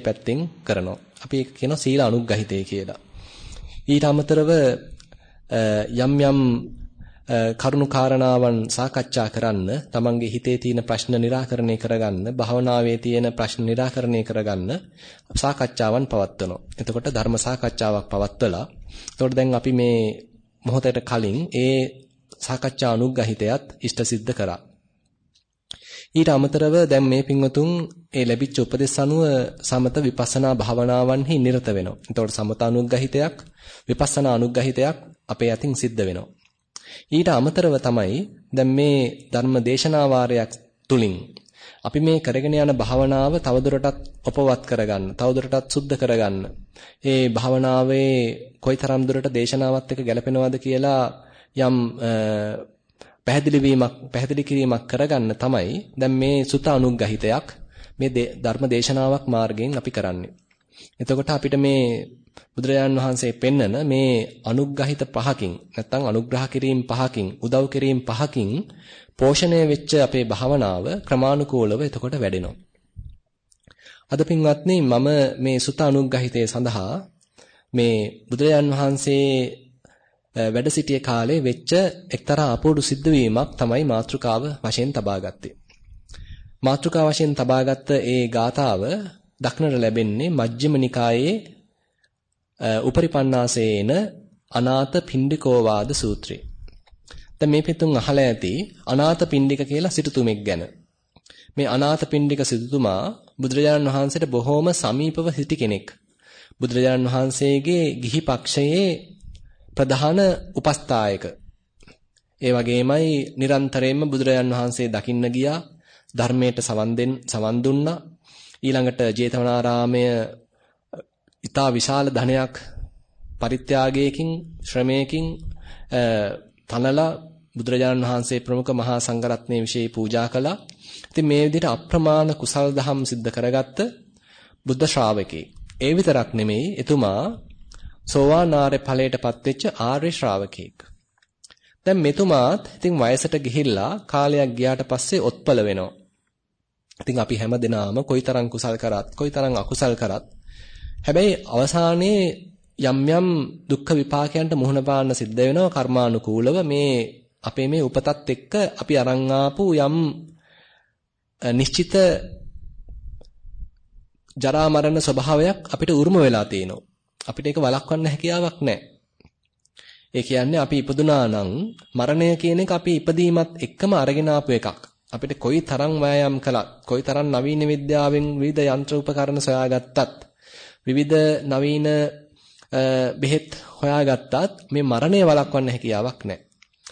පැත්තෙන් කරනවා. අපි ඒක කියනවා සීල අනුග්‍රහිතය කියලා. ඊට අමතරව යම් යම් කරුණු කාරණාවන් සාකච්ඡා කරන්න, තමන්ගේ හිතේ තියෙන ප්‍රශ්න निराකරණය කරගන්න, භවනාවේ තියෙන ප්‍රශ්න निराකරණය කරගන්න සාකච්ඡාවන් පවත්වනවා. එතකොට ධර්ම සාකච්ඡාවක් පවත්වලා එතකොට දැන් අපි මේ මොහොතට කලින් ඒ සාකච්ඡා අනුග්‍රහිතයත් ඉෂ්ට සිද්ධ කරා. ඊට අමතරව දැන් මේ පින්වතුන් ඒ ලැබිච්ච උපදෙස් අනුව සමත විපස්සනා භාවනාවන්හි නිරත වෙනවා. එතකොට සමත අනුග්‍රහිතයක් විපස්සනා අනුග්‍රහිතයක් අපේ අතින් සිද්ධ වෙනවා. ඊට අමතරව තමයි දැන් මේ ධර්ම දේශනා වාරයක් තුලින් අපි මේ කරගෙන යන භාවනාව තවදුරටත් උපවත් කරගන්න, තවදුරටත් සුද්ධ කරගන්න. ඒ භාවනාවේ කොයිතරම් දුරට දේශනාවත් එක්ක ගැලපෙනවද කියලා යම් පැහැදිලි වීමක් පැහැදිලි කිරීමක් කරගන්න තමයි දැන් මේ සුත අනුග්‍රහිතයක් මේ ධර්ම දේශනාවක් මාර්ගයෙන් අපි කරන්නේ. එතකොට අපිට මේ බුදුරජාන් වහන්සේ පෙන්නන මේ අනුග්‍රහිත පහකින් නැත්නම් අනුග්‍රහ කිරීම පහකින් උදව් කිරීම පහකින් පෝෂණය වෙච්ච අපේ භාවනාව ක්‍රමානුකූලව එතකොට වැඩෙනවා. අද පින්වත්නි මම මේ සුත අනුග්‍රහිතය සඳහා මේ බුදුරජාන් වහන්සේ වැඩ සිටිය කාලේ වෙච්ච එක්තරා අපූර්ව සිද්ධවීමක් තමයි මාතෘකාව වශයෙන් තබා ගත්තේ. මාතෘකාව වශයෙන් තබාගත් ඒ ගාථාව දක්නට ලැබෙන්නේ මජ්ක්‍ධිම නිකායේ උපරිපන්නාසේන අනාථ පිණ්ඩිකෝවාද සූත්‍රය. දැන් මේ පිටුන් අහලා ඇති අනාථ පිණ්ඩික කියලා සිටුතුමෙක් ගැන. මේ අනාථ පිණ්ඩික සිටුතුමා බුදුරජාණන් වහන්සේට බොහෝම සමීපව සිටි කෙනෙක්. බුදුරජාණන් වහන්සේගේ ගිහි පක්ෂයේ ප්‍රධාන උපස්ථායක. ඒ වගේමයි නිරන්තරයෙන්ම බුදුරජාන් වහන්සේ දකින්න ගියා ධර්මයට සවන් දෙන්න සවන් දුන්නා ඊළඟට ජේතවනාරාමය ඊටා විශාල ධනයක් පරිත්‍යාගයකින් ශ්‍රමයකින් තනලා බුදුරජාණන් වහන්සේ ප්‍රමුඛ මහා සංඝරත්නයේ විශේෂ පූජා කළා. ඉතින් මේ විදිහට අප්‍රමාණ කුසල් දහම් සිද්ධ කරගත්ත බුද්ධ ශ්‍රාවකෙක්. ඒ විතරක් නෙමෙයි එතුමා සෝවාන් ආර්ය ඵලයටපත් වෙච්ච ආර්ය ශ්‍රාවකෙක්. දැන් මෙතුමාත් ඉතින් වයසට ගිහිල්ලා කාලයක් ගියාට පස්සේ ඔත්පල වෙනවා. ඉතින් අපි හැමදෙනාම කොයිතරම් කුසල් කරත් කොයිතරම් අකුසල් කරත් හැබැයි අවසානයේ යම් යම් දුක්ඛ විපාකයන්ට මුහුණ පාන්න සිද්ධ වෙනවා කර්මානුකූලව මේ අපේ මේ උපතත් එක්ක අපි අරන් ආපු යම් නිශ්චිත ජරා මරණ ස්වභාවයක් අපිට උරුම වෙලා තියෙනවා. අපිට ඒක වළක්වන්න හැකියාවක් නැහැ. ඒ කියන්නේ අපි ඉපදුනා නම් මරණය කියන එක අපි ඉපදීමත් එක්කම අරගෙන ආපු එකක්. අපිට කොයි තරම් වෑයම් කළත්, කොයි තරම් නවීන විද්‍යාවෙන් විවිධ යන්ත්‍ර උපකරණ සොයාගත්තත්, විවිධ නවීන බෙහෙත් හොයාගත්තත් මේ මරණය වළක්වන්න හැකියාවක් නැහැ.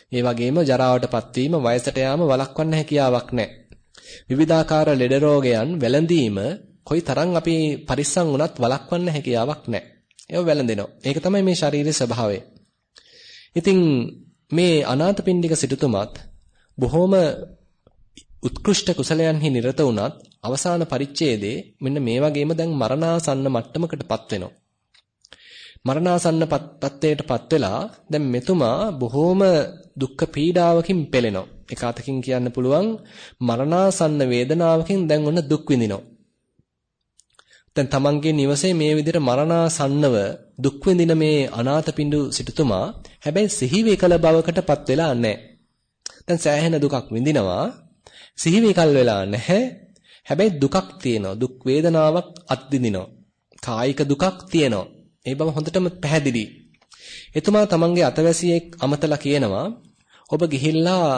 ඒ වගේම ජරාවටපත් වීම, වයසට යාම වළක්වන්න හැකියාවක් නැහැ. විවිධාකාර ලෙඩ රෝගයන් වැළඳීම කොයි තරම් අපි පරිස්සම් වුණත් වළක්වන්න හැකියාවක් නැහැ. ඒව වැළඳෙනවා. ඒක තමයි මේ ශාරීරික ස්වභාවය. ඉතින් මේ අනාථපිණ්ඩික සිටුතුමත් බොහොම උත්කෘෂ්ඨ කුසලයන්හි නිරත වුණත් අවසාන පරිච්ඡේදයේ මෙන්න මේ වගේම දැන් මරණාසන්න මට්ටමකටපත් වෙනවා. මරණාසන්න පත්ත්වයටපත් වෙලා දැන් මෙතුමා බොහොම දුක්ඛ පීඩාවකින් පෙළෙනවා. එක අතකින් කියන්න පුළුවන් මරණාසන්න වේදනාවකින් දැන් ඔන්න දුක් විඳිනවා. දැන් තමන්ගේ නිවසේ මේ විදිහට මරණාසන්නව දුක් විඳින මේ අනාථපිඬු සිටුතුමා හැබැයි සිහි වේකල බවකටපත් වෙලා නැහැ. දැන් සෑහෙන දුකක් විඳිනවා. සිහි වේකල් වෙලා නැහැ. හැබැයි දුකක් තියෙනවා. දුක් වේදනාවක් අත්විඳිනවා. කායික දුකක් තියෙනවා. ඒ බව හොඳටම පැහැදිලි. එතුමා තමන්ගේ අතවැසියෙක් අමතලා කියනවා ඔබ ගිහිල්ලා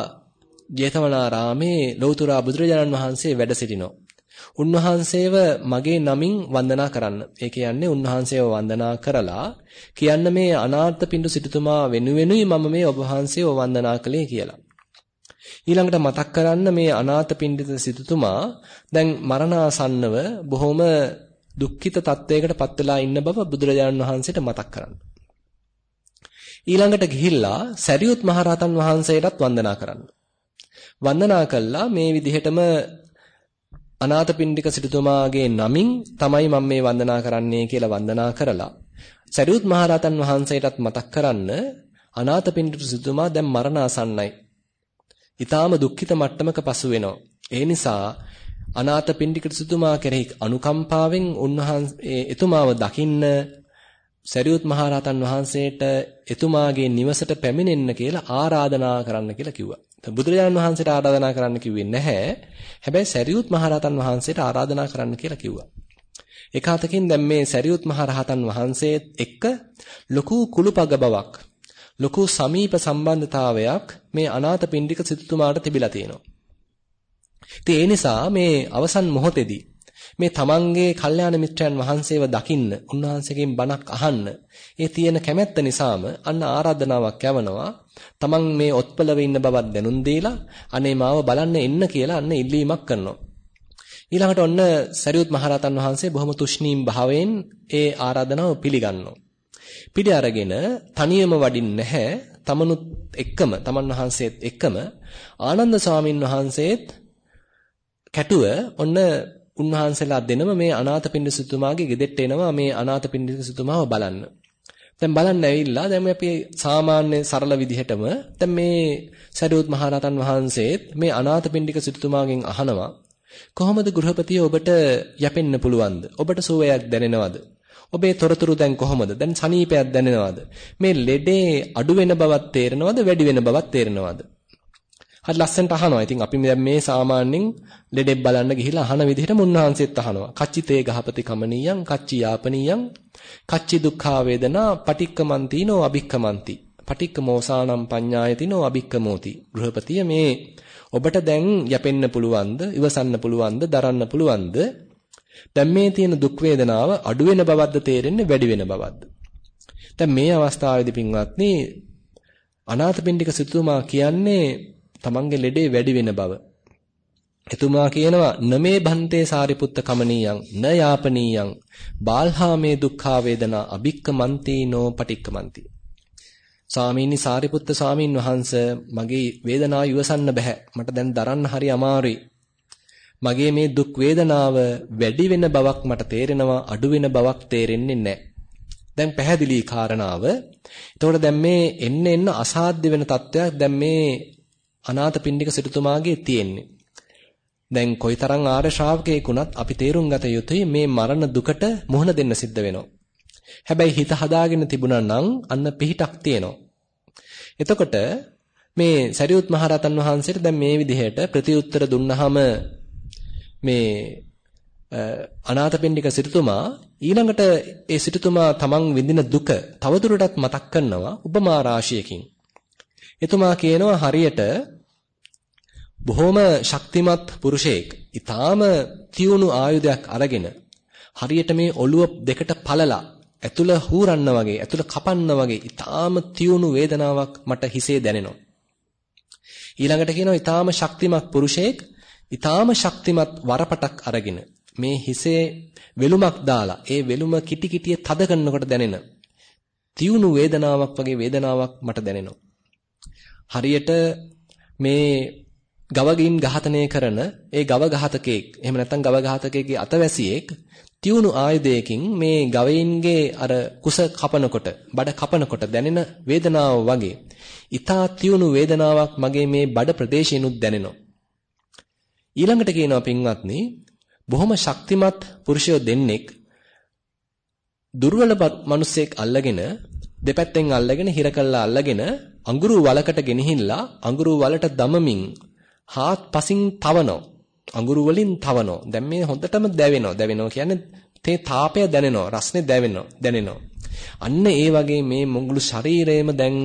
ජේතවනාරාමේ ලෞතුරා බුදුරජාණන් වහන්සේ වැඩ සිටිනෝ. උන්වහන්සේව මගේ නමින් වන්දනා කරන්න. ඒ කියන්නේ උන්වහන්සේව වන්දනා කරලා කියන්න මේ අනාථ පිඬු සිටුතුමා වෙනුවෙනුයි මම මේ ඔබ වහන්සේව වන්දනා කළේ කියලා. ඊළඟට මතක් කරන්න මේ අනාථ පිඬිත සිටුතුමා දැන් මරණාසන්නව බොහොම දුක්ඛිත තත්වයකට පත් වෙලා ඉන්න බව බුදුරජාණන් වහන්සේට මතක් කරන්න. ඊළඟට ගිහිල්ලා සරියුත් මහරහතන් වහන්සේටත් වන්දනා කරන්න. වන්දනා කළා මේ විදිහටම අනාථපිණ්ඩික සිටුතුමාගේ නමින් තමයි මම මේ වන්දනා කරන්නේ කියලා වන්දනා කරලා සරියුත් මහරහතන් වහන්සේටත් මතක් කරන්න අනාථපිණ්ඩික සිටුතුමා දැන් මරණාසන්නයි. ඊටාම දුක්ඛිත මට්ටමක පසු වෙනවා. ඒ නිසා අනාථපිණ්ඩික සිතුමා කෙරෙහි අනුකම්පාවෙන් උන්වහන්සේ එතුමාව දකින්න සරියුත් මහරහතන් වහන්සේට එතුමාගේ නිවසට පැමිණෙන්න කියලා ආරාධනා කරන්න කියලා කිව්වා. බුදුරජාණන් වහන්සේට ආරාධනා කරන්න කිව්වේ නැහැ. හැබැයි සරියුත් මහරහතන් වහන්සේට ආරාධනා කරන්න කියලා කිව්වා. එක අතකින් දැන් මේ සරියුත් මහරහතන් වහන්සේත් එක්ක ලොකු කුළුපග බවක් ලොකු සමීප සම්බන්ධතාවයක් මේ අනාථපිණ්ඩික සිටුතුමාට තිබිලා තියෙනවා. ඉතින් ඒ නිසා මේ අවසන් මොහොතේදී මේ තමන්ගේ කල්යාණ මිත්‍රයන් වහන්සේව දකින්න, උන්වහන්සේගෙන් බණක් අහන්න, ඒ තියෙන කැමැත්ත නිසාම අන්න ආරාධනාවක් යවනවා. තමන් මේ ඔත්පලව ඉන්න බවක් දැනුම් දීලා අනේ මාව බලන්න එන්න කියලා අන්න ඉල්ලීමක් කරනවා. ඊළඟට ඔන්න සරියුත් මහරහතන් වහන්සේ බොහොම තුෂ්ණීම් භාවයෙන් ඒ ආරාධනාව පිළිගන්නවා. පිළි අරගෙන තනියම වඩින්නේ නැහැ. තමනුත් එක්කම තමන් වහන්සේත් එක්කම ආනන්ද ස්වාමින් වහන්සේත් කැටුව ඔන්න උන්වහන්සේලා දෙනම මේ අනාථපිණ්ඩික සිතුමාගේ ගෙදෙට්ට එනවා මේ අනාථපිණ්ඩික සිතුමාව බලන්න. දැන් බලන්න ඇවිල්ලා දැන් අපි සාමාන්‍ය සරල විදිහටම දැන් මේ සරියුත් මහරහතන් වහන්සේත් මේ අනාථපිණ්ඩික සිතුමාගෙන් අහනවා කොහොමද ගෘහපතිය ඔබට යැපෙන්න පුළුවන්ද? ඔබට සුවයක් දැනෙනවද? ඔබේ තොරතුරු දැන් කොහොමද? දැන් සනීපයක් දැනෙනවද? මේ ලෙඩේ අඩු වෙන බවක් තේරෙනවද? වැඩි වෙන බවක් තේරෙනවද? හරි ලස්සනට අහනවා. ඉතින් අපි දැන් මේ සාමාන්‍යයෙන් ලෙඩෙක් බලන්න ගිහිලා අහන විදිහට මුන්වහන්සේත් අහනවා. කච්චිතේ ගහපති කමනීයං කච්චි යාපනීයං කච්චි දුක්ඛා වේදනා පටික්කමන්තිනෝ අභික්කමන්ති. පටික්කමෝසානම් පඤ්ඤායතිනෝ අභික්කමෝති. ගෘහපතිය මේ ඔබට දැන් යැපෙන්න පුළුවන්ද? ඉවසන්න පුළුවන්ද? දරන්න පුළුවන්ද? දැන් මේ තියෙන දුක් වේදනාව අඩු වෙන බවක්ද තේරෙන්නේ වැඩි වෙන බවක්ද? දැන් මේ අවස්ථාවේදී පින්වත්නි අනාථපිණ්ඩික සිතුමා කියන්නේ තමන්ගේ ලෙඩේ වැඩි වෙන බව. එතුමා කියනවා නමේ භන්තේ සාරිපුත්ත කමනීයං න යාපනීයං බාල්හාමේ දුක්ඛා වේදනා අභික්කමන්ති නෝ පටික්කමන්ති. ස්වාමීනි සාරිපුත්ත ස්වාමීන් වහන්ස මගේ වේදනාව ඉවසන්න බෑ. මට දැන් දරන්න හරි අමාරුයි. මගේ මේ දුක් වේදනාව වැඩි වෙන බවක් මට තේරෙනවා අඩු වෙන බවක් තේරෙන්නේ නැහැ. දැන් පැහැදිලි කාරණාව. එතකොට දැන් මේ එන්න එන්න අසාධ්‍ය වෙන තත්වයක් දැන් මේ අනාථපිණ්ඩික සිටුතුමාගේ තියෙන්නේ. දැන් කොයිතරම් ආර්ය ශ්‍රාවකයෙකුණත් අපි තේරුම් ගත යුතුයි මේ මරණ දුකට මුහුණ දෙන්න සිද්ධ වෙනවා. හැබැයි හිත හදාගෙන තිබුණා නම් අන්න පිහිටක් තියෙනවා. එතකොට මේ සරියුත් මහරහතන් වහන්සේට දැන් මේ විදිහට ප්‍රතිඋත්තර දුන්නාම මේ අනාථපිණ්ඩික සිටුතුමා ඊළඟට ඒ සිටුතුමා තමන් විඳින දුක තවදුරටත් මතක් කරනවා උපමා රාශියකින්. එතුමා කියනවා හරියට බොහොම ශක්තිමත් පුරුෂයෙක්. ඊටාම තියුණු ආයුධයක් අරගෙන හරියට මේ ඔළුව දෙකට පළලා ඇතුළ හූරන්න වගේ ඇතුළ කපන්න වගේ ඊටාම තියුණු වේදනාවක් මට හිසේ දැනෙනවා. ඊළඟට කියනවා ඊටාම ශක්තිමත් පුරුෂයෙක් ඊටාම ශක්තිමත් වරපටක් අරගෙන මේ හිසේ වෙලුමක් දාලා ඒ වෙලුම කිටි කිටියේ තද කරනකොට දැනෙන තියුණු වේදනාවක් වගේ වේදනාවක් මට දැනෙනවා. හරියට මේ ගවගින් ඝාතනය කරන ඒ ගව ඝාතකයෙක් එහෙම නැත්නම් ගව ඝාතකයෙක්ගේ අතවැසියෙක් තියුණු ආයුධයකින් මේ ගවයින්ගේ අර කුස කපනකොට බඩ කපනකොට දැනෙන වේදනාව වගේ ඊතා තියුණු වේදනාවක් මගේ මේ බඩ ප්‍රදේශිනුත් දැනෙනවා. ඊළඟට කියනවා පින්වත්නි බොහොම ශක්තිමත් පුරුෂයෝ දෙන්නෙක් දුර්වල මිනිසෙක් අල්ලගෙන දෙපැත්තෙන් අල්ලගෙන හිර කළා අල්ලගෙන අඟුරු වලකට ගෙනහිල්ලා අඟුරු වලට දමමින් හාත්පසින් තවනවා. අඟුරු වලින් තවනවා. දැන් මේ හොඳටම දැවෙනවා. දැවෙනවා කියන්නේ තේ තාපය දැනෙනවා. රස්නේ දැවෙනවා. දැනෙනවා. අන්න ඒ වගේ මේ මුළු ශරීරයම දැන්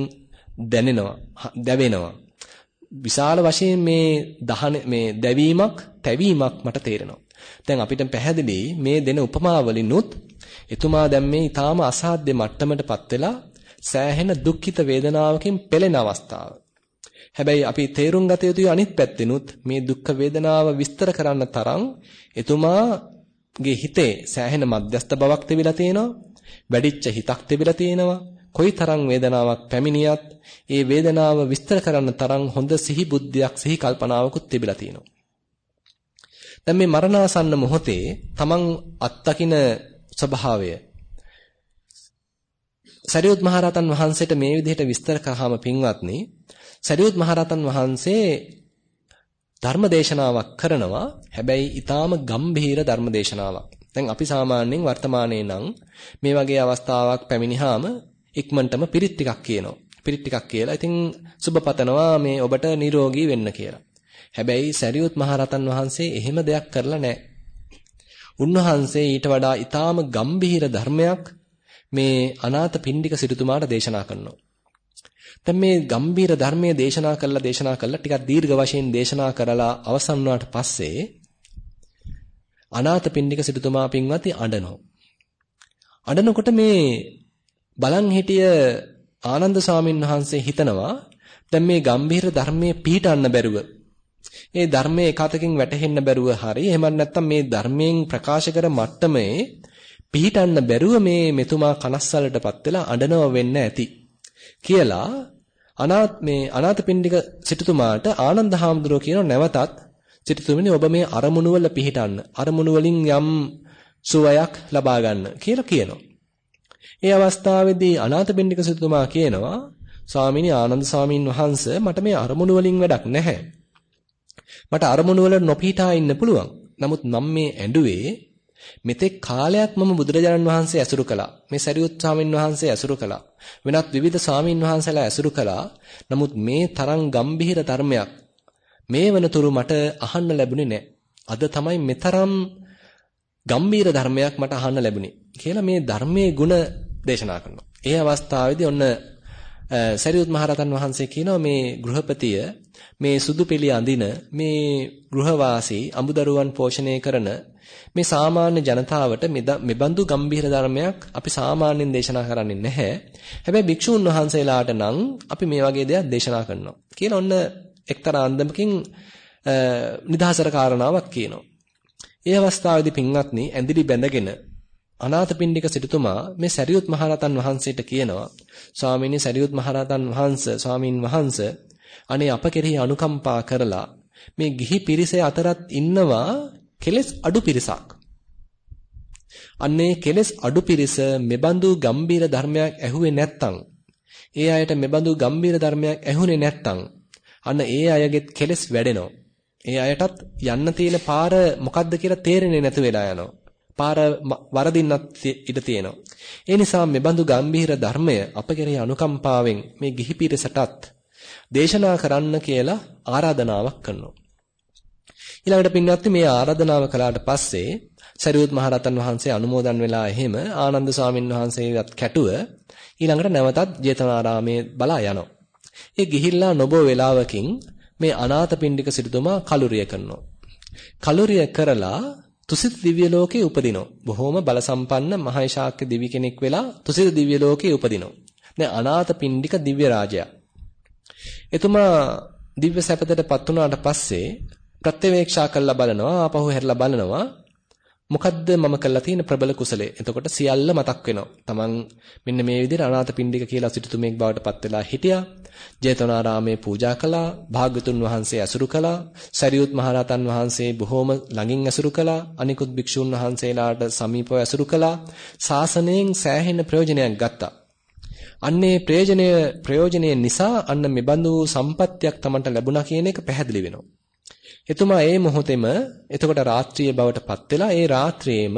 දැනෙනවා. දැවෙනවා. විශාල වශයෙන් මේ දහන මේ දැවීමක්, තැවීමක් මට තේරෙනවා. දැන් අපිට පැහැදිලි මේ දෙන උපමාවලිනුත් එතුමා දැන් මේ ඊටාම අසාධ්‍ය මට්ටමටපත් වෙලා සෑහෙන දුක්ඛිත වේදනාවකින් පෙළෙන අවස්ථාව. හැබැයි අපි තේරුම් ගත යුතු අනිත් පැත්තෙනුත් මේ දුක්ඛ වේදනාව විස්තර කරන්න තරම් එතුමාගේ හිතේ සෑහෙන මධ්‍යස්ත බවක් තිබිලා තියෙනවා. වැඩිච්ච හිතක් තිබිලා තියෙනවා. කොයිතරම් වේදනාවක් පැමිණියත් ඒ වේදනාව විස්තර කරන්න තරම් හොඳ සිහි බුද්ධියක් සිහි කල්පනාවකුත් තිබිලා තියෙනවා. දැන් මේ මරණාසන්න මොහොතේ තමන් අත්දකින ස්වභාවය සරියුත් මහරහතන් වහන්සේට මේ විදිහට විස්තර කරාම පින්වත්නි සරියුත් මහරහතන් වහන්සේ ධර්ම දේශනාවක් කරනවා. හැබැයි ඊටාම ගම්භීර ධර්ම දේශනාවක්. දැන් අපි සාමාන්‍යයෙන් වර්තමානයේ නම් මේ වගේ අවස්ථාවක් පැමිණිහාම ඉක්මනටම පිරිත් ටිකක් කියනවා. පිරිත් ටිකක් කියලා. ඉතින් සුබපතනවා මේ ඔබට නිරෝගී වෙන්න කියලා. හැබැයි සරියුත් මහරතන් වහන්සේ එහෙම දෙයක් කරලා නැහැ. උන්වහන්සේ ඊට වඩා ඊටාම ගම්භීර ධර්මයක් මේ අනාථ පින්ඩික සිටුතුමාට දේශනා කරනවා. දැන් මේ ගම්භීර ධර්මයේ දේශනා කළා දේශනා කළා ටිකක් දීර්ඝ වශයෙන් දේශනා කරලා අවසන් වුණාට පස්සේ අනාථ පින්ඩික සිටුතුමා පින්වත්නි අඬනවා. අඬනකොට මේ බලන් හිටිය ආනන්ද සාමින් වහන්සේ හිතනවා දැන් මේ ගම්භීර ධර්මයේ පිහිටන්න බැරුව ඒ ධර්මයේ එකතකින් වැටහෙන්න බැරුව හරි එහෙම නැත්නම් මේ ධර්මයෙන් ප්‍රකාශ කර මට්ටමේ පිහිටන්න බැරුව මේ මෙතුමා කනස්සලටපත් වෙලා අඬනව වෙන්න ඇති කියලා අනාත් මේ අනාථපිණ්ඩික සිටුතුමාට ආනන්ද හාමුදුරුවෝ කියන නැවතත් සිටුතුමනි ඔබ මේ අරමුණු වල පිහිටන්න අරමුණු වලින් යම් සුවයක් ලබා ගන්න කියලා කියනවා. ඒ අවස්ථාවේදී අනාථපිණ්ඩික සිටුතුමා කියනවා ස්වාමීනි ආනන්ද ස්වාමීන් වහන්සේ මට මේ අරමුණු වලින් වැඩක් නැහැ. මට අරමුණු වල නොපීඨා ඉන්න පුළුවන්. නමුත් මම මේ ඇඬුවේ මෙතෙක් කාලයක් මම බුදුරජාණන් වහන්සේ ඇසුරු කළා. මේ සරියුත් ස්වාමීන් වහන්සේ ඇසුරු කළා. වෙනත් විවිධ ස්වාමීන් වහන්සේලා ඇසුරු කළා. නමුත් මේ තරම් ගම්භීර ධර්මයක් මේ වනතුරු මට අහන්න ලැබුණේ නැහැ. අද තමයි මෙතරම් ගම්භීර ධර්මයක් මට අහන්න ලැබුණේ කියලා මේ ධර්මයේ ಗುಣ දේශනා කරනවා. ඒ අවස්ථාවේදී ඔන්න සරියුත් මහරහතන් වහන්සේ කියනවා මේ ගෘහපතිය මේ සුදු පිළි අඳින මේ ගෘහවාසී අමුදරුවන් පෝෂණය කරන මේ සාමාන්‍ය ජනතාවට මෙබඳු ගම්භීර ධර්මයක් අපි සාමාන්‍යයෙන් දේශනා කරන්නේ නැහැ. හැබැයි භික්ෂුන් වහන්සේලාට නම් අපි මේ වගේ දෙයක් දේශනා කරනවා. කියලා ඔන්න එක්තරා අන්දමකින් නිදහසර කාරණාවක් කියනවා. ඒ අවස්ථාවේදී පින්වත්නි ඇඳිලි බැඳගෙන අනාථපිණ්ඩික සිටුතුමා මේ සරියුත් මහරහතන් වහන්සේට කියනවා ස්වාමීනි සරියුත් මහරහතන් වහන්සේ ස්වාමින් වහන්සේ අනේ අප කෙරෙහි අනුකම්පා කරලා මේ ගිහි පිරිසේ අතරත් ඉන්නවා කෙලස් අඩු පිරිසක්. අන්නේ කෙලස් අඩු පිරිස මෙබඳු ගම්බීර ධර්මයක් ඇහුවේ නැත්තම් ඒ අයට මෙබඳු ගම්බීර ධර්මයක් ඇහුනේ නැත්තම් අන්න ඒ අයගෙත් කෙලස් වැඩෙනවා. ඒ අයටත් යන්න තියෙන පාර මොකද්ද කියලා තේරෙන්නේ නැතු වෙලා යනවා. පාර වරදින්නත් ඉඩ තියෙනවා. ඒ නිසා මෙබඳු ගම්බීර ධර්මය අප කෙරෙහි අනුකම්පාවෙන් මේ ගිහි පිරිසටත් දේශනා කරන්න කියලා ආරාධනාවක් කරනවා. ඊළඟට පින්වත්නි මේ ආරාධනාව කළාට පස්සේ සරියුත් මහරහතන් වහන්සේ අනුමෝදන් වෙලා එහෙම ආනන්ද ස්වාමීන් වහන්සේවත් කැටුව ඊළඟට නැවතත් ජේතවනාරාමේ බලා යනවා. ඒ ගිහිල්ලා නොබෝ වේලාවකින් මේ අනාථපිණ්ඩික සිටුතුමා කලුරිය කරනවා. කලුරිය කරලා තුසිත දිව්‍ය ලෝකේ උපදිනවා. බොහොම බල සම්පන්න මහේශාක්‍ය දිවි කෙනෙක් වෙලා තුසිත දිව්‍ය ලෝකේ උපදිනවා. දැන් අනාථපිණ්ඩික දිව්‍ය රාජයා. එතුමා දිව්‍ය සැපතටපත් වුණාට පස්සේ ප්‍රත්‍යවේක්ෂා කරලා බලනවා ආපහු හැරලා බලනවා මොකද්ද මම කළා තියෙන ප්‍රබල කුසලයේ. එතකොට සියල්ල මතක් වෙනවා. Taman මෙන්න මේ විදිහට අනාථපිණ්ඩික කියලා සිටුතුමෙක් බවට පත් වෙලා හිටියා. ජේතවනාරාමේ පූජා කළා. භාග්‍යතුන් වහන්සේ ඇසුරු කළා. සරියුත් මහරහතන් වහන්සේ බොහෝම ළඟින් ඇසුරු කළා. අනිකුත් භික්ෂුන් වහන්සේලාට සමීපව ඇසුරු කළා. ශාසනයෙන් සෑහෙන ප්‍රයෝජනයක් ගත්තා. අන්නේ ප්‍රයෝජනය ප්‍රයෝජනය නිසා අන්න මෙබඳු සම්පත්තියක් Tamanට ලැබුණා කියන එක පැහැදිලි වෙනවා. එතුමා ඒ මොහොතේම එතකොට රාත්‍රියේ බවට පත් වෙලා ඒ රාත්‍රියේම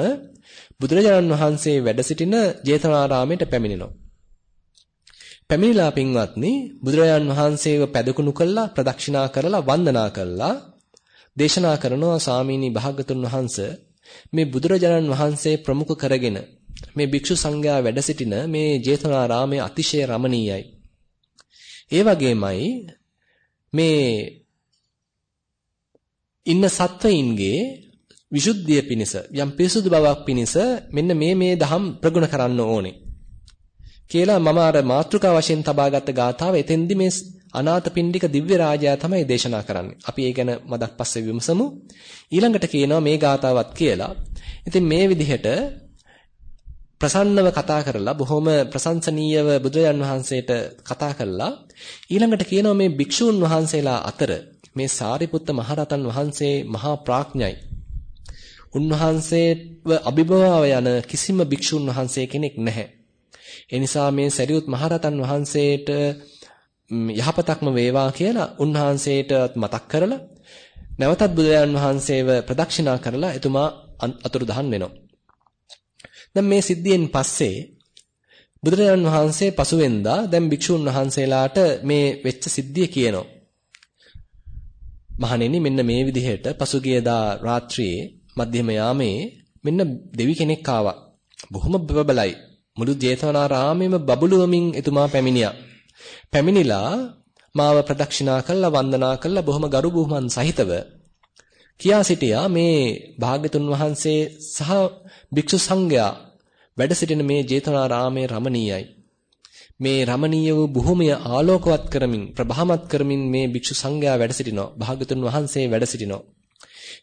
බුදුරජාණන් වහන්සේ වැඩ සිටින ජේතවනාරාමයට පැමිණෙනවා. පැමිණිලා පින්වත්නි බුදුරජාණන් වහන්සේව පැදකුණු කළා ප්‍රදක්ෂිනා කරලා වන්දනා කළා දේශනා කරනවා සාමීනි භාගතුන් වහන්සේ මේ බුදුරජාණන් වහන්සේ ප්‍රමුඛ කරගෙන මේ භික්ෂු සංඝයා වැඩ සිටින මේ ජේතවනාරාමය අතිශය රමණීයයි. ඒ වගේමයි මේ ඉන්න සත්වයින්ගේ විසුද්ධිය පිණිස යම් පිරිසුදු බවක් පිණිස මෙන්න මේ මේ දහම් ප්‍රගුණ කරන්න ඕනේ කියලා මම අර මාතෘකා වශයෙන් තබාගත් ගාථාව එතෙන්දි මේ අනාථපිණ්ඩික දිව්‍ය රාජයා තමයි දේශනා කරන්නේ. අපි ඒ ගැන මදක් පස්සේ විමසමු. ඊළඟට කියනවා මේ ගාථාවත් කියලා. ඉතින් මේ විදිහට ප්‍රසන්නව කතා කරලා බොහොම ප්‍රශංසනීයව බුදුරජාන් වහන්සේට කතා කළා. ඊළඟට කියනවා මේ භික්ෂූන් වහන්සේලා අතර මේ සාරිපුත්ත මහරතන් වහන්සේ මහා ප්‍රඥයි. උන්වහන්සේව අභිභවාව යන කිසිම භික්ෂුන් වහන්සේ කෙනෙක් නැහැ. ඒ නිසා මේ සරියුත් මහරතන් වහන්සේට යහපතක්ම වේවා කියලා උන්වහන්සේට මතක් කරලා නැවතත් බුදුරජාන් වහන්සේව ප්‍රදක්ෂිනා කරලා එතුමා අතුරුදහන් වෙනවා. දැන් මේ සිද්ධියෙන් පස්සේ බුදුරජාන් වහන්සේ පසුවෙන්දා දැන් භික්ෂුන් වහන්සේලාට මේ වෙච්ච සිද්ධිය කියනවා. මහණෙනි මෙන්න මේ විදිහට පසුගියදා රාත්‍රියේ මධ්‍යම යාමේ මෙන්න දෙවි කෙනෙක් ආවා. බොහොම බබලයි. මුළු ජේතවනාරාමෙම බබළුවමින් එතුමා පැමිණියා. පැමිණිලා මාව ප්‍රදක්ෂිනා කළා වන්දනා කළා බොහොම ගරු බුහුමන් සහිතව කියා සිටියා මේ භාග්‍යතුන් වහන්සේ සහ භික්ෂු සංඝයා වැඩ සිටින මේ ජේතවනාරාමයේ රමණීයයි. මේ රමණීය වූ භූමිය ආලෝකවත් කරමින් ප්‍රභාමත් කරමින් මේ භික්ෂු සංඝයා වැඩ සිටිනවා. භාග්‍යතුන් වහන්සේ වැඩ සිටිනවා.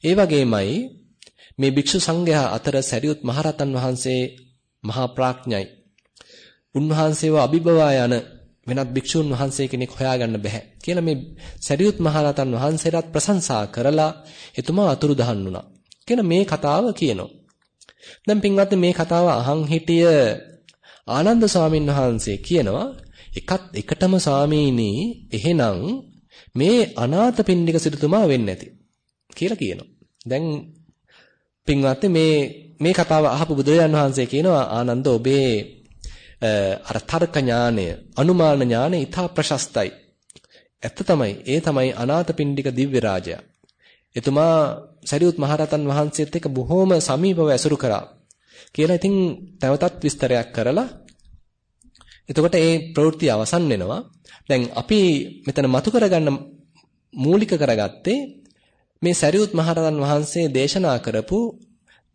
ඒ වගේමයි මේ භික්ෂු සංඝයා අතර සරියුත් මහරතන් වහන්සේ මහා ප්‍රඥයි. උන්වහන්සේව අභිබවා යන වෙනත් භික්ෂුන් වහන්සේ කෙනෙක් හොයාගන්න බෑ කියලා මේ සරියුත් මහරතන් වහන්සේලාත් ප්‍රශංසා කරලා එතුමා අතුරුදහන් වුණා. කියන මේ කතාව කියනවා. දැන් පින්වත්නි මේ කතාව අහන් හිටිය ආනන්ද ස්වාමීන් වහන්සේ කියනවා එකත් එකටම ස්වාමීනි එහෙනම් මේ අනාථපිණ්ඩික සිටුතුමා වෙන්නේ නැති කියලා කියනවා. දැන් පින්වත්නි මේ මේ කතාව අහපු බුදුරජාන් වහන්සේ කියනවා ආනන්ද ඔබේ අර තර්ක ඥානය, අනුමාන ඥානය ඉතා ප්‍රශස්තයි. ඇත්ත තමයි ඒ තමයි අනාථපිණ්ඩික දිව්‍ය රාජයා. එතුමා සරියුත් මහරහතන් වහන්සේත් එක්ක බොහොම සමීපව ඇසුරු කරා. කියලා ඉතින් තවතත් විස්තරයක් කරලා එතකොට ඒ ප්‍රවෘත්ති අවසන් වෙනවා. දැන් අපි මෙතන මතු කරගන්න මූලික කරගත්තේ මේ සරියුත් මහරහතන් වහන්සේ දේශනා කරපු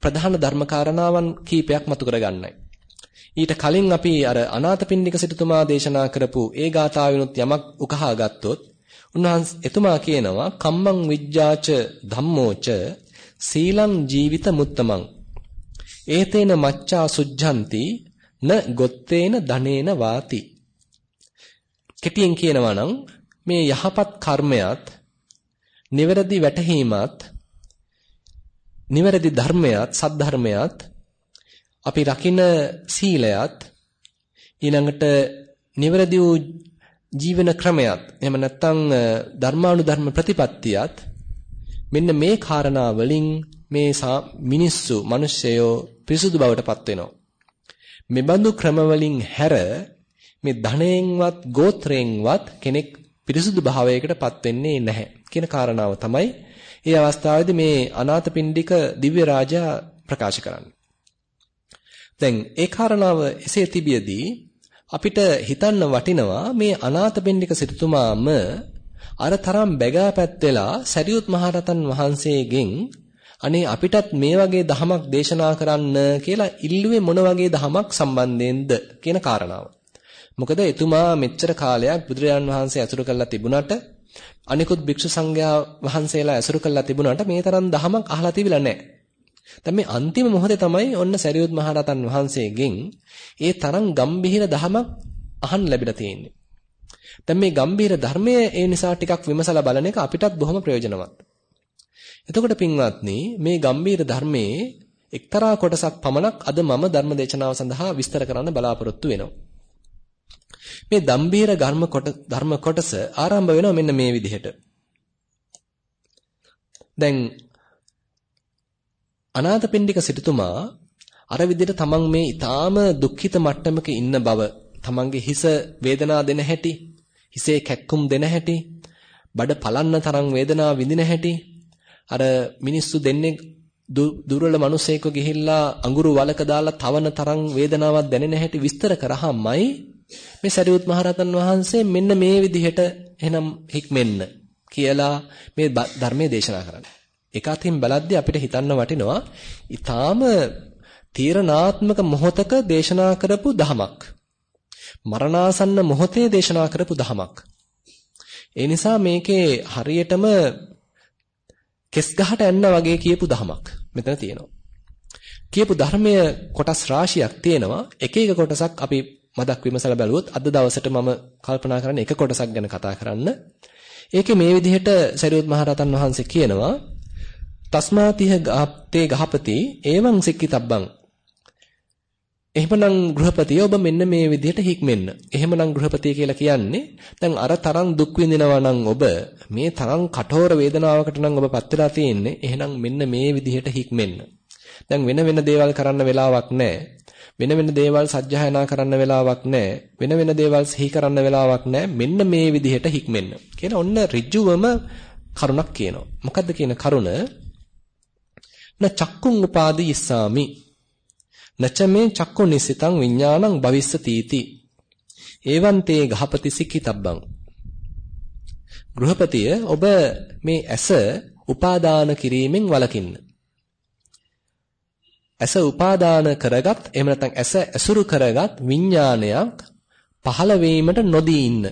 ප්‍රධාන ධර්මකාරණාවන් කීපයක් මතු කරගන්නයි. ඊට කලින් අපි අර අනාථපිණ්ඩික සිටුතුමා දේශනා කරපු ඒ ගාථාවිනුත් යමක් උකහා ගත්තොත් උන්වහන්සේ එතුමා කියනවා කම්මං විජ්ජාච ධම්මෝච සීලං ජීවිත මුත්තමං. ඒතේන මච්ඡා සුද්ධಂತಿ න ගොත්තේන ධනේන වාති. කෙටියෙන් කියනවා නම් මේ යහපත් කර්මයක් නිවැරදි වැටහීමත් නිවැරදි ධර්මයක් සද්ධර්මයක් අපි රකින්න සීලයත් ඊළඟට නිවැරදි වූ ජීවන ක්‍රමයක් එහෙම නැත්නම් ධර්මානුධර්ම ප්‍රතිපත්තියත් මෙන්න මේ කාරණා වලින් මේ මිනිස්සු මිනිස්සයෝ පිරිසුදු බවට පත් වෙනවා. මෙබඳු ක්‍රම වලින් හැර මේ ධනයෙන්වත් ගෝත්‍රයෙන්වත් කෙනෙක් පිරිසුදු භාවයකට පත් වෙන්නේ නැහැ කියන කාරණාව තමයි මේ අවස්ථාවේදී මේ අනාථපිණ්ඩික දිව්‍ය රාජා ප්‍රකාශ කරන්නේ. දැන් ඒ කාරණාව එසේ තිබියදී අපිට හිතන්න වටිනවා මේ අනාථපිණ්ඩික සිටුතුමාම අර තරම් බැගෑපැත් වෙලා සරියුත් මහරතන් වහන්සේගෙන් අනේ අපිටත් මේ වගේ දහමක් දේශනා කරන්න කියලා ඉල්ලුවේ මොන වගේ දහමක් සම්බන්ධයෙන්ද කියන කාරණාව. මොකද එතුමා මෙච්චර කාලයක් බුදුරජාන් වහන්සේ අසුරු කරලා තිබුණාට අනිකුත් භික්ෂු සංඝයා වහන්සේලා අසුරු කරලා තිබුණාට මේ තරම් දහමක් අහලා තිබිලා නැහැ. දැන් මේ අන්තිම මොහොතේ තමයි ඔන්න සරියුත් මහරහතන් වහන්සේගෙන් ඒ තරම් ගම්භීර දහමක් අහන්න ලැබිලා තියෙන්නේ. දැන් මේ ගම්භීර ධර්මය ඒ නිසා ටිකක් විමසලා බලන එක අපිටත් බොහොම ප්‍රයෝජනවත්. එතකොට පින්වත්නි මේ ගම්භීර ධර්මයේ එක්තරා කොටසක් පමණක් අද මම ධර්ම දේශනාව සඳහා විස්තර කරන්න බලාපොරොත්තු වෙනවා. මේ ගම්භීර ධර්ම කොට ධර්ම කොටස ආරම්භ වෙනවා මෙන්න මේ විදිහට. දැන් අනාථපිණ්ඩික සිටුතුමා අර විදිහට තමන් මේ ඊටාම දුක්ඛිත මට්ටමක ඉන්න බව තමන්ගේ හිස වේදනා දෙන හැටි හිසේ කැක්කුම් දෙන හැටි බඩ පලන්න තරම් වේදනාව විඳින හැටි අර මිනිස්සු දෙන්නේ දුර්වල මිනිසෙක්ව ගිහිල්ලා අඟුරු වලක දාලා තවන තරම් වේදනාවක් දැනෙන හැටි විස්තර කරාමයි මේ සරියුත් මහරහතන් වහන්සේ මෙන්න මේ විදිහට එහෙනම් හික්මෙන්න කියලා මේ ධර්මයේ දේශනා කරන්නේ. ඒක අතින් බලද්දී අපිට හිතන්න වටිනවා ඊටාම තීරණාත්මක මොහතක දේශනා කරපු දහමක්. මරණාසන්න මොහොතේ දේශනා කරපු දහමක්. ඒ නිසා මේකේ හරියටම කෙස් ගහට යන්න වගේ කියපු දහමක් මෙතන තියෙනවා. කියපු ධර්මයේ කොටස් රාශියක් තියෙනවා. එක එක කොටසක් අපි මදක් විමසලා බැලුවොත් අද දවසට මම කල්පනා කරන්නේ එක කොටසක් ගැන කතා කරන්න. ඒකේ මේ විදිහට සරියුත් මහරහතන් වහන්සේ කියනවා තස්මාතිහ ගාප්තේ ගහපති එවං සික්කිතබ්බං එහෙමනම් ගෘහපතිය ඔබ මෙන්න මේ විදිහට හික්මෙන්න. එහෙමනම් ගෘහපතිය කියලා කියන්නේ දැන් අර තරම් දුක් විඳිනවා නම් ඔබ මේ තරම් කಠෝර වේදනාවකට නම් ඔබ පත් වෙලා තියෙන්නේ. එහෙනම් මෙන්න මේ විදිහට හික්මෙන්න. දැන් වෙන වෙන දේවල් කරන්න වෙලාවක් නැහැ. වෙන වෙන දේවල් සජ්ජායනා කරන්න වෙලාවක් නැහැ. වෙන වෙන දේවල් සිහි කරන්න වෙලාවක් නැහැ. මෙන්න මේ විදිහට හික්මෙන්න. කියන ඔන්න ඍජුවම කරුණක් කියනවා. මොකද්ද කියන කරුණ? න චක්කුං උපාදී ඉස්සාමි නච මේ චක්කු නිසිතං විඥානං භවිස්සතිති. ඒවං තේ ගහපති සික්කිතබ්බං. ගෘහපතිය ඔබ මේ ඇස උපාදාන කිරීමෙන් වළකින්න. ඇස උපාදාන කරගත් එහෙම නැත්නම් ඇස ඇසුරු කරගත් විඥානයක් පහළ වීමට නොදී ඉන්න.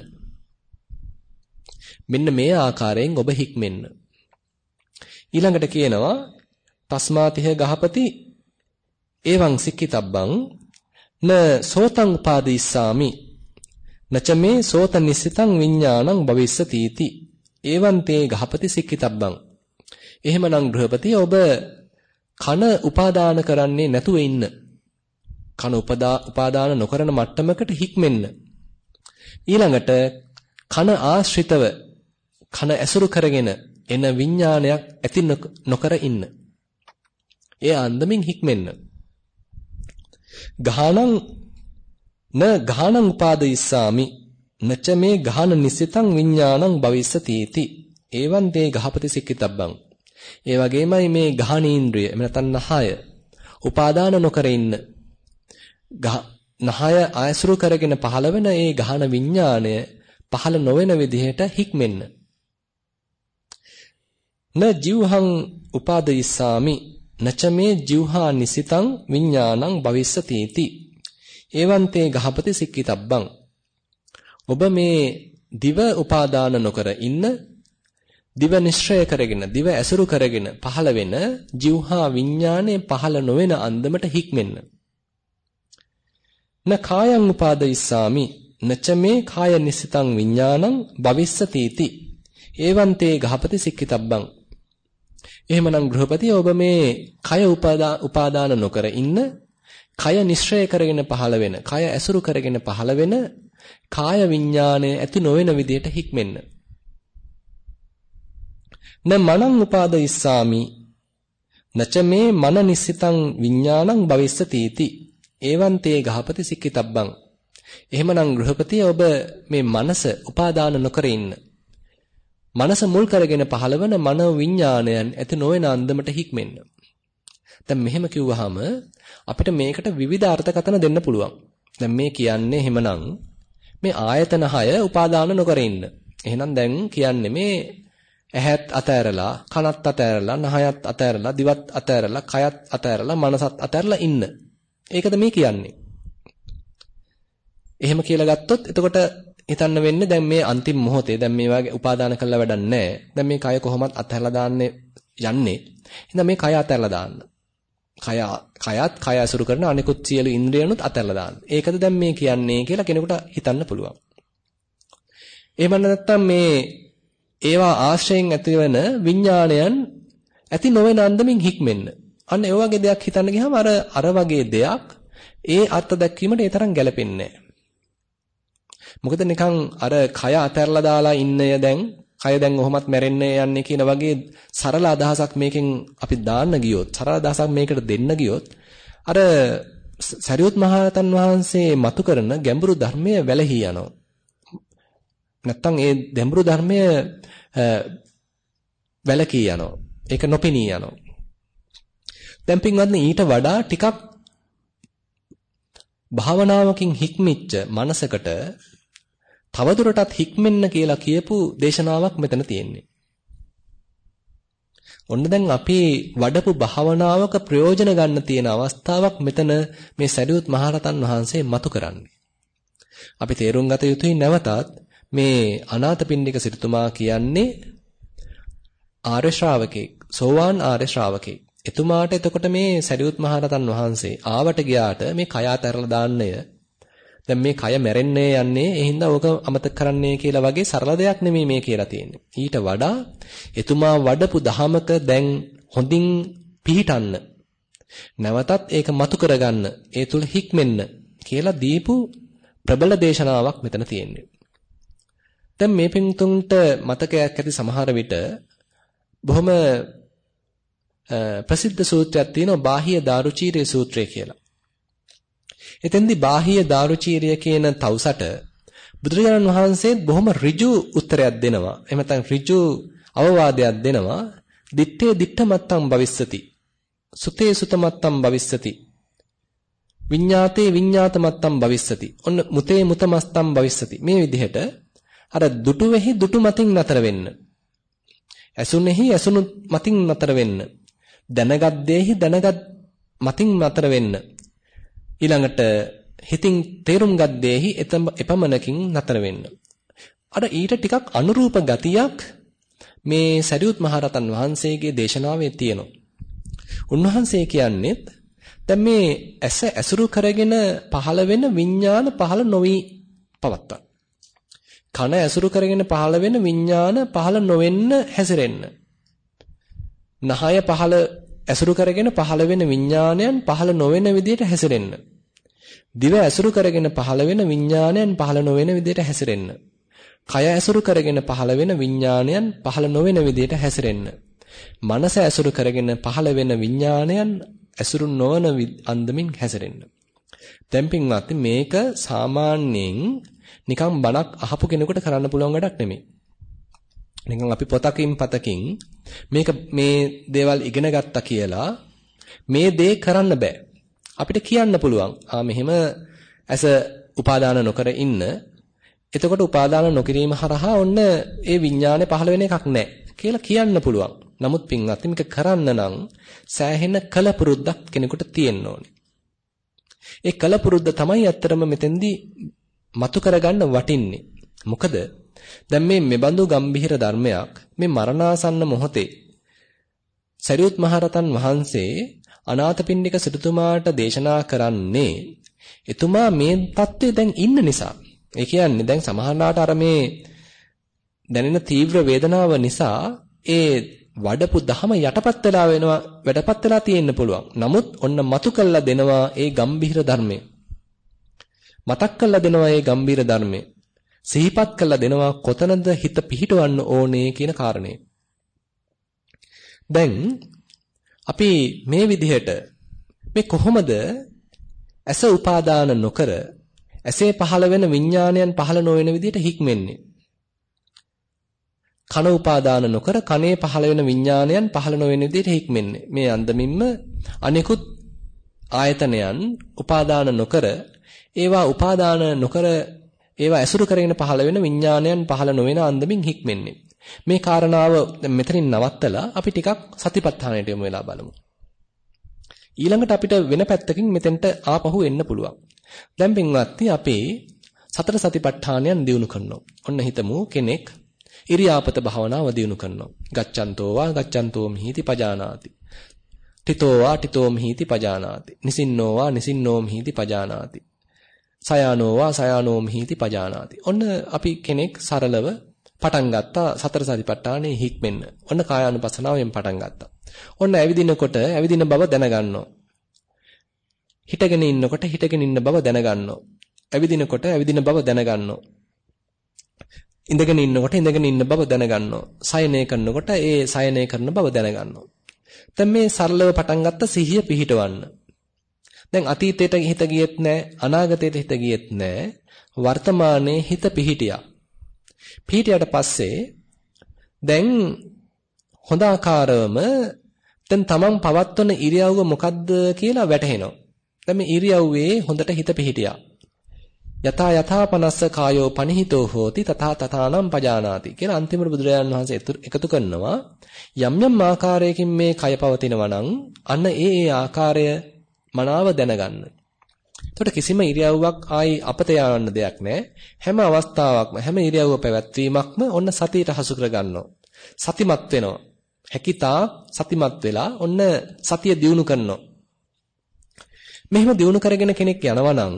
මෙන්න මේ ආකාරයෙන් ඔබ හික්මෙන්න. ඊළඟට කියනවා තස්මාතිහ ගහපති. එවං සික්කිතබ්බං න සෝතං උපාදීස්සාමි. නච මේ සෝත නිසිතං විඥානං භවිස්සතිති. එවං තේ ගහපති සික්කිතබ්බං. එහෙමනම් ගෘහපති ඔබ කන උපාදාන කරන්නේ නැතුව ඉන්න. කන උපාදාන නොකරන මට්ටමකට හික්මෙන්න. ඊළඟට කන ආශ්‍රිතව කන ඇසුරු කරගෙන එන විඥානයක් ඇති නොකර ඉන්න. ඒ අන්දමින් හික්මෙන්න. ගානං න ගානං උපාදයිස්සාමි. නච මේ ගාන නිසිතං විඥානං භවිස්සතිති. එවං තේ ගහපති සික්කිතබ්බං. ඒ වගේමයි මේ ගාහනීන්ද්‍රය එමෙ නැතන් නහය උපාදාන නොකර ඉන්න. නහය ආයසුරු කරගෙන පහළ වෙන ඒ ගාහන විඥාණය පහළ නොවන විදිහට හික්මෙන්න. න ජීවහං උපාදයිස්සාමි. නච මේ ජීවහා නිසිතං විඥානං භවිස්සතිති. ඒවන්තේ ගහපති සික්කිතබ්බං. ඔබ මේ දිව උපාදාන නොකර ඉන්න දිව නිශ්‍රය කරගෙන දිව ඇසුරු කරගෙන පහළ වෙන ජීවහා විඥානයේ පහළ නොවන අන්දමට හික්මෙන්න. න කායං උපාදයිස්සාමි නච මේ කාය නිසිතං විඥානං භවිස්සතිති. ඒවන්තේ ගහපති සික්කිතබ්බං එහෙමනම් ගෘහපතිය ඔබ මේ කය උපාදාන නොකර ඉන්න කය නිශ්චය කරගෙන පහළ වෙන කය ඇසුරු කරගෙන පහළ වෙන කාය විඥාණය ඇති නොවන විදියට හික්මෙන්න. න මනං උපාදයිස්සාමි නච මේ මන නිස්සිතං විඥානං භවිස්සතිති. ඒවං තේ ගහපති සික්කිතබ්බං. එහෙමනම් ගෘහපතිය ඔබ මේ මනස උපාදාන නොකර ඉන්න. මනස මුල් කරගෙන පහළවන මන විඥානයන් ඇති නොවන අන්දමට හික්මෙන්න. දැන් මෙහෙම කිව්වහම අපිට මේකට විවිධ අර්ථකථන දෙන්න පුළුවන්. දැන් මේ කියන්නේ එහෙමනම් මේ ආයතන 6 උපාදාන නොකර ඉන්න. එහෙනම් දැන් කියන්නේ මේ ඇහත් අතෑරලා, කනත් අතෑරලා, නහයත් අතෑරලා, දිවත් අතෑරලා, කයත් අතෑරලා, මනසත් අතෑරලා ඉන්න. ඒකද මේ කියන්නේ. එහෙම කියලා ගත්තොත් එතකොට හිතන්න වෙන්නේ දැන් මේ අන්තිම මොහොතේ දැන් මේ වගේ උපාදාන කළා වැඩක් නැහැ. දැන් මේ කය කොහොමත් අත්හැරලා දාන්නේ යන්නේ. එහෙනම් මේ කය අත්හැරලා දාන්න. කය කයත් කය අසුරු කරන අනිකුත් සියලු ඉන්ද්‍රියනුත් අත්හැරලා දාන්න. ඒකද දැන් මේ කියන්නේ කියලා කෙනෙකුට හිතන්න පුළුවන්. එහෙම නැත්නම් මේ ඒවා ආශ්‍රයෙන් ඇතිවන විඥාණයන් ඇති නොවන අන්දමින් හික්මෙන්න. අන්න ඒ වගේ දෙයක් හිතන්න ගියාම අර අර වගේ දෙයක් ඒ අර්ථ දැක්වීමට ඒ තරම් ගැලපෙන්නේ නැහැ. මොකද නිකන් අර කය අතහැරලා දාලා ඉන්නය දැන් කය දැන් ඔහොමත් මැරෙන්නේ යන්නේ කියන වගේ සරල අදහසක් මේකෙන් අපි දාන්න ගියොත් සරල අදහසක් මේකට දෙන්න ගියොත් අර සරියුත් මහරහතන් වහන්සේ මතු කරන ගැඹුරු ධර්මය වැළහී යනවා. නැත්තම් ඒ ගැඹුරු ධර්මය වැළකී යනවා. ඒක නොපෙනී යනවා. දැන් පින්වත්නි ඊට වඩා ටිකක් භාවනාවකින් හික්මිච්ච මනසකට තවදුරටත් හික්මෙන්න කියලා කියපු දේශනාවක් මෙතන තියෙන්නේ. ඔන්න දැන් අපි වඩපු භාවනාවක ප්‍රයෝජන ගන්න තියෙන අවස්ථාවක් මෙතන මේ සරියුත් මහරතන් වහන්සේ මතු කරන්නේ. අපි තේරුම් ගත යුතුයි නැවතත් මේ අනාථපිණ්ඩික සිටුතුමා කියන්නේ ආර්ය ශ්‍රාවකෙක්, සෝවාන් ආර්ය ශ්‍රාවකෙක්. එතුමාට එතකොට මේ සරියුත් මහරතන් වහන්සේ ආවට ගියාට මේ කය අතරලා දාන්නය දැන් මේ කය මැරෙන්නේ යන්නේ ඒ හින්දා ඕක අමතක කරන්නේ කියලා වගේ සරල දෙයක් නෙමෙයි මේ කියලා තියෙන්නේ. ඊට වඩා එතුමා වඩපු දහමක දැන් හොඳින් පිහිටන්න නැවතත් ඒක මතු කරගන්න, ඒ තුල හික්මෙන්න කියලා දීපු ප්‍රබල දේශනාවක් මෙතන තියෙන්නේ. දැන් මේ පින්තුන්ට මතකයක් ඇති සමහර විට බොහොම ප්‍රසිද්ධ සූත්‍රයක් තියෙනවා බාහිය දාරුචීරිය සූත්‍රය කියලා. එතෙන්දී බාහිය දාරුචීරිය කියන තවුසට බුදුරජාණන් වහන්සේ බොහොම ඍජු උත්තරයක් දෙනවා. එහෙම නැත්නම් ඍජු අවවාදයක් දෙනවා. දිත්තේ දිත්තමත්තම් භවිස්සති. සුතේ සුතමත්තම් භවිස්සති. විඤ්ඤාතේ විඤ්ඤාතමත්තම් භවිස්සති. ඔන්න මුතේ මුතමස්තම් භවිස්සති. මේ විදිහට අර දුටු වෙහි දුටු මතින් නතර වෙන්න. ඇසුනේහි ඇසුණු මතින් නතර වෙන්න. දැනගත් දෙෙහි දැනගත් මතින් නතර වෙන්න. ඊළඟට හිතින් තේරුම් ගත් දෙෙහි එපමණකින් නතර වෙන්න. අර ඊට ටිකක් අනුරූප ගතියක් මේ සරියුත් මහරතන් වහන්සේගේ දේශනාවේ තියෙනවා. උන්වහන්සේ කියන්නේ දැන් මේ ඇස ඇසුරු කරගෙන පහළ වෙන විඥාන පහළ නොවි පවත්තා. කන ඇසුරු කරගෙන පහළ වෙන විඥාන පහළ නොවෙන්න හැසිරෙන්න. නහය පහළ ඇසුරු කරගෙන පහළ වෙන විඥානයන් පහළ නොවන විදිහට හැසිරෙන්න. දිව ඇසුරු කරගෙන පහළ වෙන විඥානයන් පහළ නොවන විදිහට හැසිරෙන්න. කය ඇසුරු කරගෙන පහළ වෙන විඥානයන් පහළ නොවන විදිහට හැසිරෙන්න. මනස ඇසුරු කරගෙන පහළ වෙන විඥානයන් ඇසුරු නොවන අන්දමින් හැසිරෙන්න. දැන් පින්වත් මේක සාමාන්‍යයෙන් නිකන් බණක් අහපු කෙනෙකුට කරන්න පුළුවන් වැඩක් නෙමෙයි. නිකන් අපි පොතකින් පතකින් මේක මේ දේවල් ඉගෙන ගත්තා කියලා මේ දේ කරන්න බෑ. අපිට කියන්න පුළුවන්. ආ මෙහෙම ඇස උපාදාන නොකර ඉන්න. එතකොට උපාදාන නොකිරීම හරහා ඔන්න ඒ විඥානේ පහළ වෙන එකක් නැහැ කියලා කියන්න පුළුවන්. නමුත් පින්වත් මේක කරන්න නම් සෑහෙන කලපුරුද්දක් කෙනෙකුට තියෙන්න ඕනේ. ඒ කලපුරුද්ද තමයි ඇත්තටම මෙතෙන්දී මතු කරගන්න වටින්නේ. මොකද දැන් මේ මෙබඳු ගම්භීර ධර්මයක් මේ මරණාසන්න මොහොතේ සරියුත් මහරතන් වහන්සේ අනාථපිණ්ඩික සිටුතුමාට දේශනා කරන්නේ එතුමා මේ தත්ත්වයේ දැන් ඉන්න නිසා. ඒ කියන්නේ දැන් සමහරලාට අර මේ දැනෙන තීව්‍ර වේදනාව නිසා ඒ වඩපු දහම යටපත් වෙලා වෙනවා වැඩපත් වෙලා තියෙන්න පුළුවන්. නමුත් ඔන්න මතු කළා දෙනවා ඒ ගම්භීර ධර්මය. මතක් කළා දෙනවා ඒ ගම්භීර ධර්මය. සිහිපත් කළා දෙනවා කොතනද හිත පිහිටවන්න ඕනේ කියන කාරණේ. දැන් අපි මේ විදිහට මේ කොහොමද ඇස උපාදාන නොකර ඇසේ පහළ වෙන විඥානයන් පහළ නොවන විදිහට හික්මෙන්නේ කන උපාදාන නොකර කනේ පහළ වෙන විඥානයන් පහළ නොවන විදිහට හික්මෙන්නේ මේ අන්දමින්ම අනිකුත් ආයතනයන් උපාදාන නොකර ඒවා උපාදාන නොකර ඒවා ඇසුරු කරගෙන පහළ වෙන විඥානයන් පහළ නොවන අන්දමින් හික්මෙන්නේ මේ කාරණාව මෙතනින් නවත්තලා අපි ටිකක් සතිපට්ඨානයට යමු වෙලා බලමු. ඊළඟට අපිට වෙන පැත්තකින් මෙතෙන්ට ආපහු එන්න පුළුවන්. දැන් පින්වත්නි අපේ සතර සතිපට්ඨානයන් දිනු කරනවා. ඔන්න හිතමු කෙනෙක් ඉරියාපත භාවනාව දිනු කරනවා. ගච්ඡන්තෝ වා ගච්ඡන්තෝ මිහිති පජානාති. තිතෝ වා තිතෝ මිහිති පජානාති. නිසින්නෝ වා නිසින්නෝ මිහිති පජානාති. සයානෝ වා සයානෝ මිහිති පජානාති. ඔන්න අපි කෙනෙක් සරලව පටන් ගත්තා සතර සතිපට්ඨානෙ හික්මෙන්න. ඔන්න කායානුපස්සනාවෙන් පටන් ගත්තා. ඔන්න ඇවිදිනකොට ඇවිදින බව දැනගන්නවා. හිටගෙන ඉන්නකොට හිටගෙන ඉන්න බව දැනගන්නවා. ඇවිදිනකොට ඇවිදින බව දැනගන්නවා. ඉඳගෙන ඉන්නකොට ඉඳගෙන ඉන්න බව දැනගන්නවා. සයනය කරනකොට ඒ සයනය කරන බව දැනගන්නවා. දැන් මේ සරලව පටන් ගත්ත සිහිය පිහිටවන්න. දැන් අතීතයට හිත ගියෙත් නැහැ, අනාගතයට හිත ගියෙත් නැහැ. වර්තමානයේ හිත පිහිටියා. පිහිටියට පස්සේ දැන් හොඳ ආකාරවම දැන් තමන් පවත්වන ඉරියව්ව මොකද්ද කියලා වැටහෙනවා. දැන් මේ ඉරියව්වේ හොඳට හිත පිහිටියා. යතා යතා පනස්ස කායෝ පනිහිතෝ හෝති තථා තථානම් පජානාති කියලා අන්තිමට බුදුරජාණන් වහන්සේ එකතු කරනවා යම් යම් ආකාරයකින් මේ කය පවතිනවා නම් අන්න ඒ ඒ ආකාරය මනාව දැනගන්න. එතකොට කිසිම ඉරියව්වක් ආයි අපත යවන්න දෙයක් නැහැ. හැම අවස්ථාවකම හැම ඉරියව්ව පැවැත්වීමක්ම ඔන්න සතියට හසු කරගන්නවා. සතිමත් වෙනවා. හැකිතා සතිමත් වෙලා ඔන්න සතිය දියුණු කරනවා. මෙහෙම දියුණු කරගෙන කෙනෙක් යනවා නම්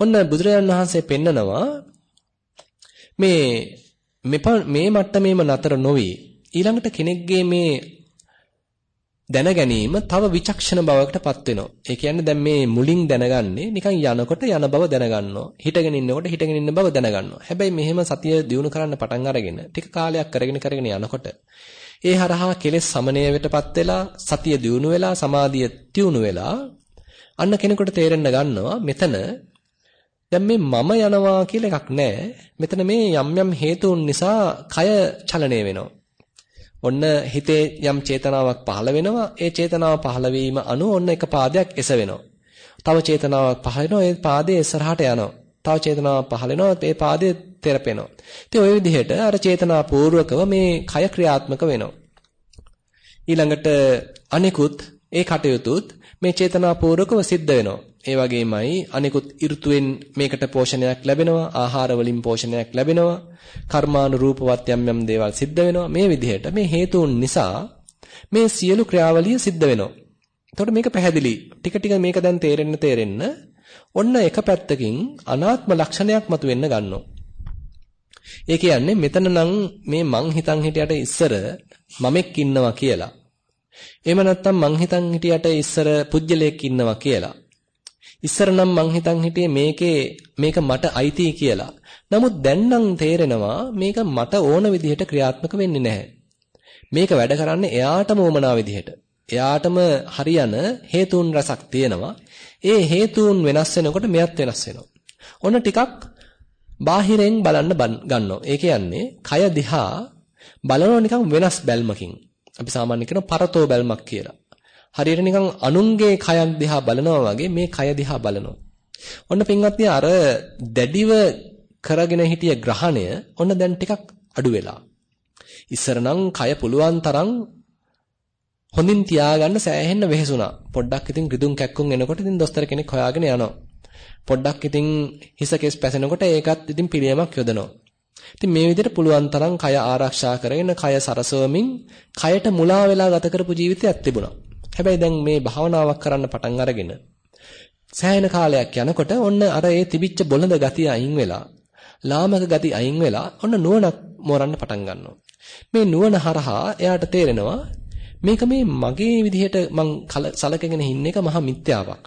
ඔන්න බුදුරජාණන් වහන්සේ පෙන්නනවා මේ මේ මට්ටමේම නතර නොවි ඊළඟට කෙනෙක්ගේ මේ දැන ගැනීම තව විචක්ෂණ බවකටපත් වෙනවා. ඒ කියන්නේ දැන් මේ මුලින් දැනගන්නේ නිකන් යනකොට යන බව දැනගන්නවා. හිටගෙන ඉන්නකොට හිටගෙන ඉන්න බව දැනගන්නවා. හැබැයි මෙහෙම සතිය දියුණු කරන්න පටන් අරගෙන ටික කාලයක් කරගෙන කරගෙන යනකොට ඒ හරහා කෙලෙස් සමනය වෙටපත් වෙලා සතිය දියුණු වෙලා සමාධිය තියුණු වෙලා අන්න කෙනෙකුට තේරෙන්න ගන්නවා මෙතන දැන් මේ මම යනවා කියලා එකක් නැහැ. මෙතන මේ යම් යම් හේතුන් නිසා කය චලනය වෙනවා. ඔන්න හිතේ යම් චේතනාවක් පහළ වෙනවා. ඒ චේතනාව පහළ වීම අනුව ඔන්න එක පාදයක් එසවෙනවා. තව චේතනාවක් පහළ වෙනවා. ඒ පාදයේ ඉස්සරහට යනවා. තව චේතනාවක් පහළ වෙනවා. ඒ පාදයේ තෙරපෙනවා. ඉතින් ওই විදිහට අර චේතනා පූර්වකව මේ කය ක්‍රියාත්මක වෙනවා. ඊළඟට අනිකුත් ඒ කටයුතුත් මේ චේතනා පූර්වකව සිද්ධ වෙනවා. ඒ වගේමයි අනිකුත් ඍතුවෙන් මේකට පෝෂණයක් ලැබෙනවා ආහාර වලින් පෝෂණයක් ලැබෙනවා කර්මානුරූපවත් යම් යම් දේවල් සිද්ධ වෙනවා. මේ විදිහට මේ හේතුන් නිසා මේ සියලු ක්‍රියාවලිය සිද්ධ වෙනවා. එතකොට මේක පැහැදිලි. ටික ටික මේක දැන් තේරෙන්න තේරෙන්න ඔන්න එක පැත්තකින් අනාත්ම ලක්ෂණයක් මතුවෙන්න ගන්නවා. ඒ කියන්නේ මෙතන නම් මේ මං හිතන් හිටියට ඉස්සර මමෙක් ඉන්නවා කියලා. එහෙම නැත්නම් මං හිතන් හිටියට ඉස්සර පුජ්‍යලයක් ඉන්නවා කියලා. ඉස්සර නම් මං හිතන් හිටියේ මේකේ මේක මට අයිති කියලා. නමුත් දැන් නම් තේරෙනවා මේක මට ඕන විදිහට ක්‍රියාත්මක වෙන්නේ නැහැ. මේක වැඩ කරන්නේ එයාටම ඕමනා විදිහට. එයාටම හරියන හේතුන් රසක් තියෙනවා. ඒ හේතුන් වෙනස් වෙනකොට මෙයත් වෙනස් වෙනවා. ඔන්න ටිකක් බාහිරෙන් බලන්න ගන්නවා. ඒ කියන්නේ කය දිහා බලනවා නිකන් වෙනස් බැල්මකින්. අපි සාමාන්‍ය කියන පරතෝ බැල්මක් කියලා. හරියට නිකන් අනුන්ගේ කයක් දිහා බලනවා වගේ මේ කය දිහා බලනවා. ඔන්න පින්වත්නි අර දැඩිව කරගෙන හිටිය ග්‍රහණය ඔන්න දැන් ටිකක් අඩු වෙලා. ඉස්සර නම් කය පුළුවන් තරම් හොඳින් තියාගන්න සෑහෙන්න වෙහෙසුණා. පොඩ්ඩක් ඉතින් රිදුම් කැක්කුම් එනකොට ඉතින් දොස්තර කෙනෙක් හොයාගෙන යනවා. පොඩ්ඩක් ඉතින් හිස කෙස් පැසෙනකොට ඒකත් ඉතින් පිළියමක් යොදනවා. ඉතින් මේ විදිහට පුළුවන් තරම් කය ආරක්ෂා කරගෙන කය සරසවමින් කයට මුලා වෙලා ගත කරපු ජීවිතයක් තිබුණා. හැබැයි දැන් මේ භාවනාවක් කරන්න පටන් අරගෙන සෑහෙන කාලයක් යනකොට ඔන්න අර ඒ තිබිච්ච බොළඳ ගතිය අයින් වෙලා ලාමක ගති අයින් වෙලා ඔන්න නුවණක් මෝරන්න පටන් ගන්නවා. මේ නුවණ හරහා එයාට තේරෙනවා මේක මේ මගේ විදිහට මං සලකගෙන ඉන්න එක මහා මිත්‍යාවක්.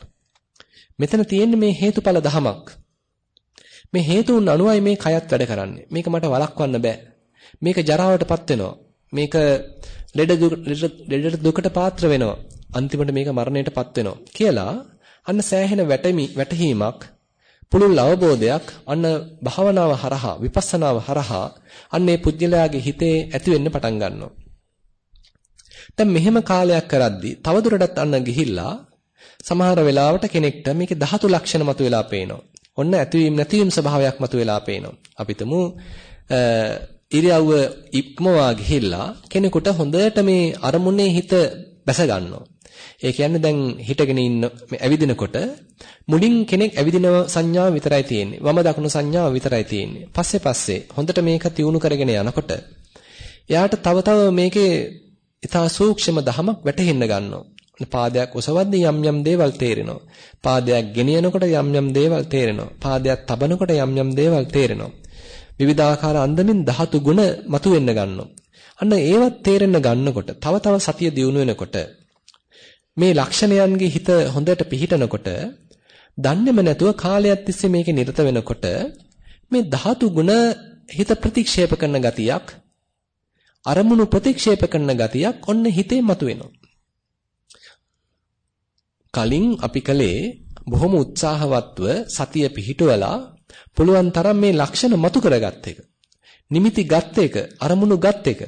මෙතන තියෙන්නේ මේ හේතුඵල ධමයක්. මේ හේතුන් අනුවයි මේ කයත් වැඩ කරන්නේ. මේක මට වළක්වන්න බෑ. මේක ජරාවටපත් වෙනවා. මේක ලෙඩ ලෙඩ දුකට පාත්‍ර වෙනවා. අන්තිමට මේක මරණයටපත් වෙනවා කියලා අන්න සෑහෙන වැටමි වැටහීමක් පුළුල් අවබෝධයක් අන්න භාවනාව හරහා විපස්සනාව හරහා අන්නේ පුජ්‍යලයාගේ හිතේ ඇති වෙන්න පටන් ගන්නවා. දැන් මෙහෙම කාලයක් කරද්දී තවදුරටත් අන්න ගිහිල්ලා සමහර වෙලාවට කෙනෙක්ට මේකේ ධාතු ලක්ෂණ මතුවලා පේනවා. ඔන්න ඇතිවීම නැතිවීම ස්වභාවයක් මතුවලා පේනවා. අපිටම ඉරියව්ව ඉක්මවා ගිහිල්ලා කෙනෙකුට හොඳට මේ අරමුණේ හිත බැස ගන්නවා. ඒ කියන්නේ දැන් හිටගෙන ඉන්න ඇවිදිනකොට මුලින් කෙනෙක් ඇවිදින සංඥාව විතරයි තියෙන්නේ. වම දකුණු සංඥාව විතරයි තියෙන්නේ. පස්සේ පස්සේ හොඳට මේක තියුණු කරගෙන යනකොට එයාට තව තව මේකේ ඊටා සූක්ෂම දහමක් වැටහෙන්න ගන්නවා. පාදයක් ඔසවද්දී යම් යම් දේවල් තේරෙනවා. පාදයක් ගෙනියනකොට යම් යම් දේවල් තේරෙනවා. පාදයක් තබනකොට යම් යම් දේවල් තේරෙනවා. විවිධාකාර අන්දමින් ධාතු ගුණ මතුවෙන්න ගන්නවා. අන්න ඒවත් තේරෙන්න ගන්නකොට තව තව සතිය දියුණු වෙනකොට මේ ලක්ෂණයන්ගේ හිත හොඳට පිහිටනකොට දන්නේම නැතුව කාලයක් තිස්සේ මේකේ නිරත වෙනකොට මේ ධාතු ගුණ හිත ප්‍රතික්ෂේප කරන ගතියක් අරමුණු ප්‍රතික්ෂේප කරන ගතියක් ඔන්න හිතේ මතුවෙනවා. කලින් අපි කලේ බොහොම උත්සාහවත්ව සතිය පිහිටුවලා පුළුවන් තරම් මේ ලක්ෂණ මතු කරගත් එක. නිමිති ගත් එක, අරමුණු ගත් එක.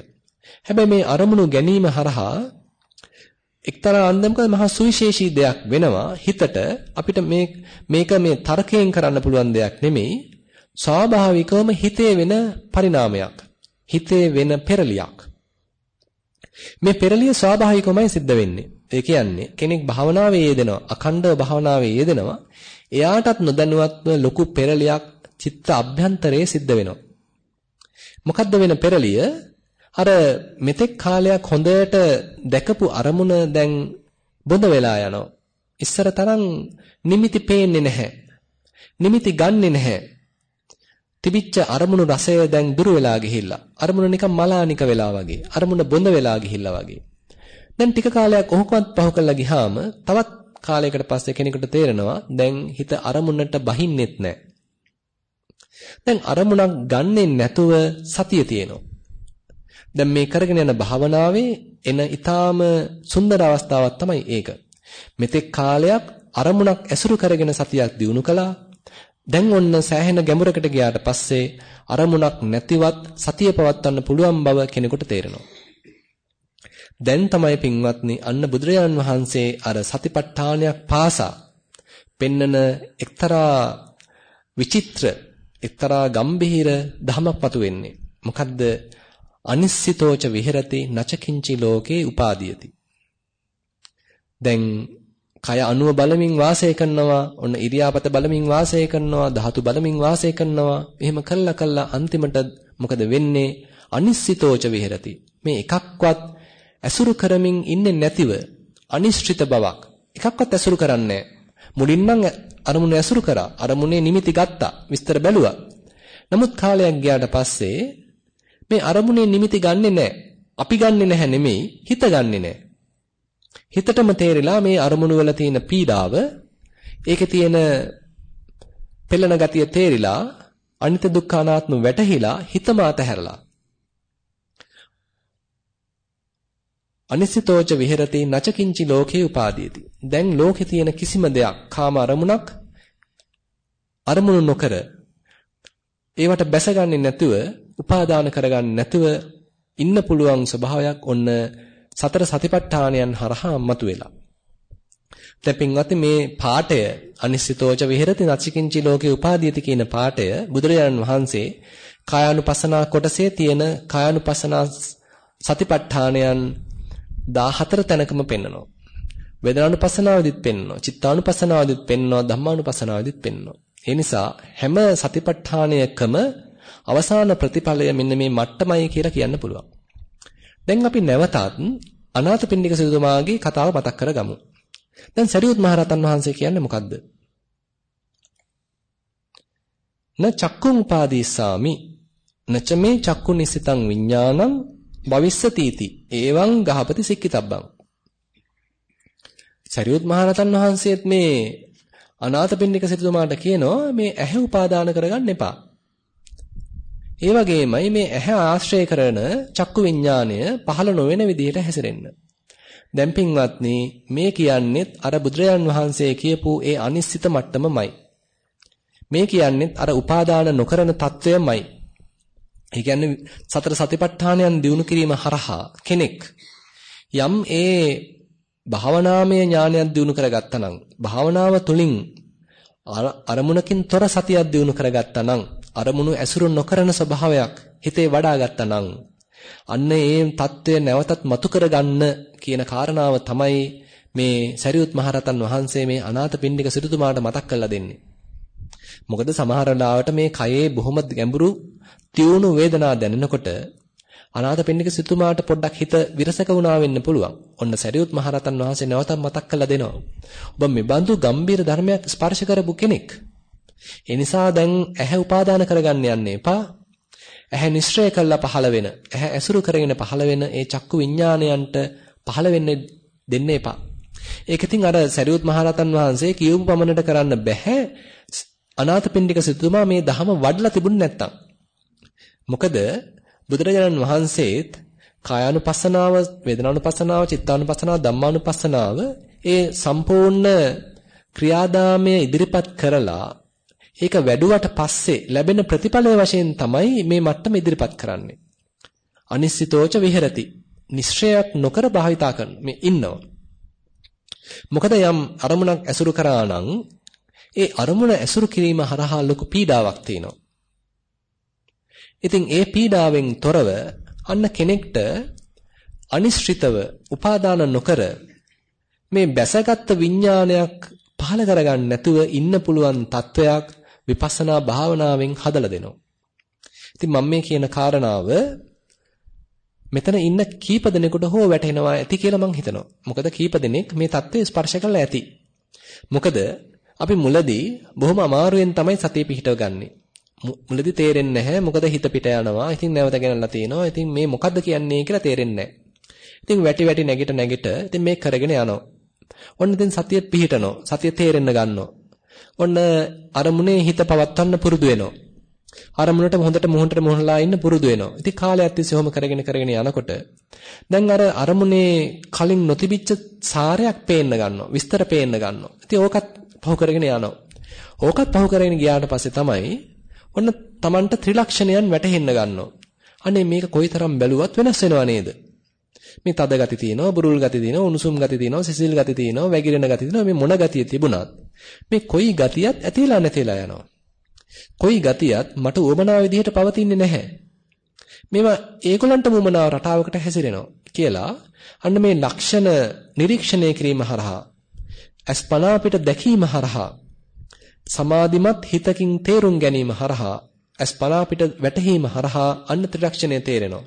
හැබැයි මේ අරමුණු ගැනීම හරහා එක්තරා අන්දමක මහා සුවිශේෂී දෙයක් වෙනවා. හිතට අපිට මේ මේක මේ තර්කයෙන් කරන්න පුළුවන් දෙයක් නෙමෙයි. ස්වාභාවිකවම හිතේ වෙන පරිණාමයක්. හිතේ වෙන පෙරලියක්. මේ පෙරලිය ස්වාභාවිකවමයි සිද්ධ වෙන්නේ. ඒ කියන්නේ කෙනෙක් භාවනාවේ යෙදෙනවා අඛණ්ඩව භාවනාවේ යෙදෙනවා. එයාටත් නොදැනුවත්ව ලොකු පෙරලියක් චිත්ත අභ්‍යන්තරයේ සිද්ධ වෙනවා. මොකද්ද වෙන පෙරලිය? අර මෙතෙක් කාලයක් හොඳට දැකපු අරමුණ දැන් බොඳ වෙලා යනවා. ඉස්සර තරම් නිමිති පේන්නේ නැහැ. නිමිති ගන්නෙ නැහැ. තිබිච්ච අරමුණු රසය දැන් දුර වෙලා ගිහිල්ලා. අරමුණ නිකන් මලානික වෙලා වගේ. අරමුණ බොඳ වෙලා ගිහිල්ලා වගේ. දැන් ටික කාලයක් ඔහොකවත් පහු කරලා ගියාම තවත් කාලයකට පස්සේ කෙනෙකුට තේරෙනවා දැන් හිත අරමුණට බහින්නෙත් නැහැ. දැන් අරමුණක් ගන්නෙ නැතුව සතිය තියෙනවා. දැන් මේ කරගෙන යන භාවනාවේ එන ඊටාම සුන්දර අවස්ථාවක් තමයි ඒක. මෙතෙක් කාලයක් අරමුණක් ඇසුරු කරගෙන සතියක් දිනු කළා. දැන් ඔන්න සෑහෙන ගැඹුරකට ගියාට පස්සේ අරමුණක් නැතිවත් සතිය පවත්වන්න පුළුවන් බව කෙනෙකුට තේරෙනවා. දැන් තමයි පින්වත්නි අන්න බුදුරජාණන් වහන්සේ අර සතිපට්ඨානයක් පාසා පෙන්නන එක්තරා විචිත්‍ර එක්තරා ගම්භීර ධමයක් පතු වෙන්නේ. මොකද්ද? අනිස්සිතෝච විහෙරති නචකින්චි ලෝකේ උපාදීයති. දැන් කය අණුව බලමින් වාසය කරනවා, ඔන්න ඉරියාපත බලමින් වාසය කරනවා, ධාතු බලමින් වාසය කරනවා. එහෙම කළා කළා අන්තිමට මොකද වෙන්නේ? අනිස්සිතෝච විහෙරති. මේ එකක්වත් ඇසුරු කරමින් ඉන්නේ නැතිව අනිශ්චිත බවක් එකක්වත් ඇසුරු කරන්නේ මුලින් නම් අරමුණ ඇසුරු කරා අරමුණේ නිමිති ගත්තා විස්තර බැලුවා නමුත් කාලයක් ගියාට පස්සේ මේ අරමුණේ නිමිති ගන්නෙ නැහැ අපි ගන්නෙ නැහැ නෙමෙයි හිත ගන්නෙ නැහැ හිතටම තේරිලා මේ අරමුණු වල තියෙන පීඩාව ඒකේ තියෙන පෙළෙන ගතිය තේරිලා අනිත්‍ය දුක්ඛ අනාත්ම වැටහිලා හිතම අතහැරලා. අනිසිතෝච විහෙරති නචකින්චි ලෝකේ උපාදීති. දැන් ලෝකේ තියෙන කිසිම දෙයක් කාම අරමුණක් අරමුණු නොකර ඒවට බැසගන්නේ නැතුව උපාදාන කරගන්නේ නැතුව ඉන්න පුළුවන් ස්වභාවයක් ඔන්න සතර සතිපට්ඨානයන් හරහා මතුවෙලා. දැන් පින්වත්නි මේ පාඨය අනිසිතෝච විහෙරති නචකින්චි ලෝකේ උපාදීති කියන පාඨය බුදුරජාණන් වහන්සේ කායानुපසනා කොටසේ තියෙන කායानुපසනා සතිපට්ඨානයන් 14 තැනකම පෙන්නනවා. වේදනානුපස්සනාවෙදිත් පෙන්නනවා. චිත්තානුපස්සනාවෙදිත් පෙන්නනවා. ධම්මානුපස්සනාවෙදිත් පෙන්නනවා. ඒ නිසා හැම සතිපට්ඨානයකම අවසාන ප්‍රතිඵලය මෙන්න මේ මට්ටමයි කියලා කියන්න පුළුවන්. දැන් අපි නැවතත් අනාථපිණ්ඩික සිටුතුමාගේ කතාව මතක් කරගමු. දැන් සරියුත් මහරහතන් වහන්සේ කියන්නේ මොකද්ද? න චක්කුං උපාදීසාමි නච මේ චක්කු නිසිතං විඥානං භවිස්සතිති ඒවං ගහපති සික්කිතබ්බං සරියුත් මහරහතන් වහන්සේත් මේ අනාථපිණ්ඩික සිටුමාට කියනවා මේ ඇහැ උපාදාන කරගන්න එපා. ඒ වගේමයි මේ ඇහැ ආශ්‍රය කරන චක්කු විඥාණය පහළ නොවන විදිහට හැසිරෙන්න. දැන් පින්වත්නි මේ කියන්නේත් අර බුදුරජාන් වහන්සේ කියපු ඒ අනිශ්චිත මට්ටමමයි. මේ කියන්නේත් අර උපාදාන නොකරන తත්වයමයි. ඒ කියන්නේ සතර සතිපට්ඨානයන් දිනු කිරීම හරහා කෙනෙක් යම් ඒ භාවනාමය ඥානයක් දිනු කරගත්තා නම් භාවනාව තුළින් අරමුණකින් තොර සතියක් දිනු කරගත්තා නම් අරමුණු ඇසුරු නොකරන ස්වභාවයක් හිතේ වඩාගත්තා නම් අන්න ඒ తත්වය නැවතත් මතු කරගන්න කියන කාරණාව තමයි මේ සරියුත් මහරතන් වහන්සේ මේ අනාථපිණ්ඩික සිටුතුමාට මතක් කරලා දෙන්නේ. මොකද සමහර ලාවට මේ කයේ බොහොම ගැඹුරු තියුණු වේදනා දැනෙනකොට අනාථපිණ්ඩික සිටුමාට පොඩ්ඩක් හිත විරසක වුණා වෙන්න පුළුවන්. ඔන්න සරියුත් මහරතන් වහන්සේ නැවතත් මතක් කරලා දෙනවා. ඔබ මේ බඳු ගම්බීර ධර්මයක් ස්පර්ශ කරපු කෙනෙක්. ඒ නිසා දැන් ඇහැ උපාදාන කරගන්න යන්න එපා. ඇහැ නිශ්චය කළා පහළ වෙන, ඇහැ ඇසුරු කරගෙන පහළ වෙන ඒ චක්කු විඥාණයන්ට පහළ වෙන්න දෙන්න එපා. ඒක ඉතින් අර සරියුත් මහරතන් වහන්සේ කියවපු පමණට කරන්න බෑ. අනාථපිණ්ඩික සිතුමා මේ ධහම වඩලා තිබුණ නැත්තම්. මොකද බුදුරජාණන් වහන්සේත් කායානුපස්සනාව, වේදනානුපස්සනාව, චිත්තානුපස්සනාව, ධම්මානුපස්සනාව ඒ සම්පූර්ණ ක්‍රියාදාමය ඉදිරිපත් කරලා ඒක වැඩුවට පස්සේ ලැබෙන ප්‍රතිඵලය වශයෙන් තමයි මේ මට්ටම ඉදිරිපත් කරන්නේ. අනිශ්චිතෝච විහෙරති. නිශ්චයක් නොකර භාවිතා කරන මේ ඉන්නවා. මොකද යම් අරමුණක් ඇසුරු කරා නම් ඒ අරමුණ ඇසුරු කිරීම හරහා ලොකු පීඩාවක් තියෙනවා. ඉතින් ඒ පීඩාවෙන් තොරව අන්න කෙනෙක්ට අනිශ්චිතව උපාදාන නොකර මේ බැසගත් විඥානයක් පහල කරගන්න නැතුව ඉන්න පුළුවන් තත්වයක් විපස්සනා භාවනාවෙන් හදලා දෙනවා. ඉතින් මම මේ කියන කාරණාව මෙතන ඉන්න කීප දෙනෙකුට හෝ වැටහෙනවා ඇති කියලා මං හිතනවා. මොකද කීප දෙනෙක් මේ தත්ත්වය ස්පර්ශ කරලා ඇති. මොකද අපි මුලදී බොහොම අමාරුවෙන් තමයි සතිය පිහිටවගන්නේ. මුලදී තේරෙන්නේ නැහැ මොකද හිත පිට යනවා. ඉතින් නැවත ගෙනල්ලා තිනවා. ඉතින් මේ මොකද්ද කියන්නේ කියලා තේරෙන්නේ නැහැ. ඉතින් වැටි වැටි නැගිට නැගිට ඉතින් මේ කරගෙන යනවා. ඔන්න ඉතින් සතිය පිහිටනවා. සතිය තේරෙන්න ගන්නවා. ඔන්න අරමුණේ හිත පවත්වන්න පුරුදු වෙනවා. අරමුණට හොඳට මොහොතට මොහොනලා ඉන්න පුරුදු වෙනවා. ඉතින් කාලයක් තිස්සේ ඔහොම කරගෙන කරගෙන යනකොට දැන් අර අරමුණේ කලින් නොතිබිච්ච සාරයක් පේන්න ගන්නවා. විස්තර පේන්න ගන්නවා. ඉතින් ඕකත් පහු කරගෙන යනවා. ඕකත් පහු කරගෙන ගියාට පස්සේ තමයි ඔන්න Tamanට ත්‍රිලක්ෂණයන් වැටහෙන්න ගන්නවා. අනේ මේක කොයිතරම් බැලුවත් වෙනස් වෙනව නේද? මේ තද ගති තියෙනවා, බුරුල් ගති තියෙනවා, උණුසුම් ගති තියෙනවා, සිසිල් ගති තියෙනවා, වැగిරෙන ගති තියෙනවා. මේ මොන ගතිය තිබුණත් මේ කොයි ගතියත් ඇතිලා නැතිලා යනවා. කොයි ගතියත් මට උවමනා විදිහට පවතින්නේ නැහැ. මේවා ඒගොල්ලන්ට උවමනා රටාවකට හැසිරෙනවා කියලා අන්න මේ ලක්ෂණ නිරීක්ෂණය කිරීම හරහා අස්පනා පිට දැකීම හරහා සමාධිමත් හිතකින් තේරුම් ගැනීම හරහා අස්පනා පිට වැටහීම හරහා අන්න ත්‍රිලක්ෂණය තේරෙනවා.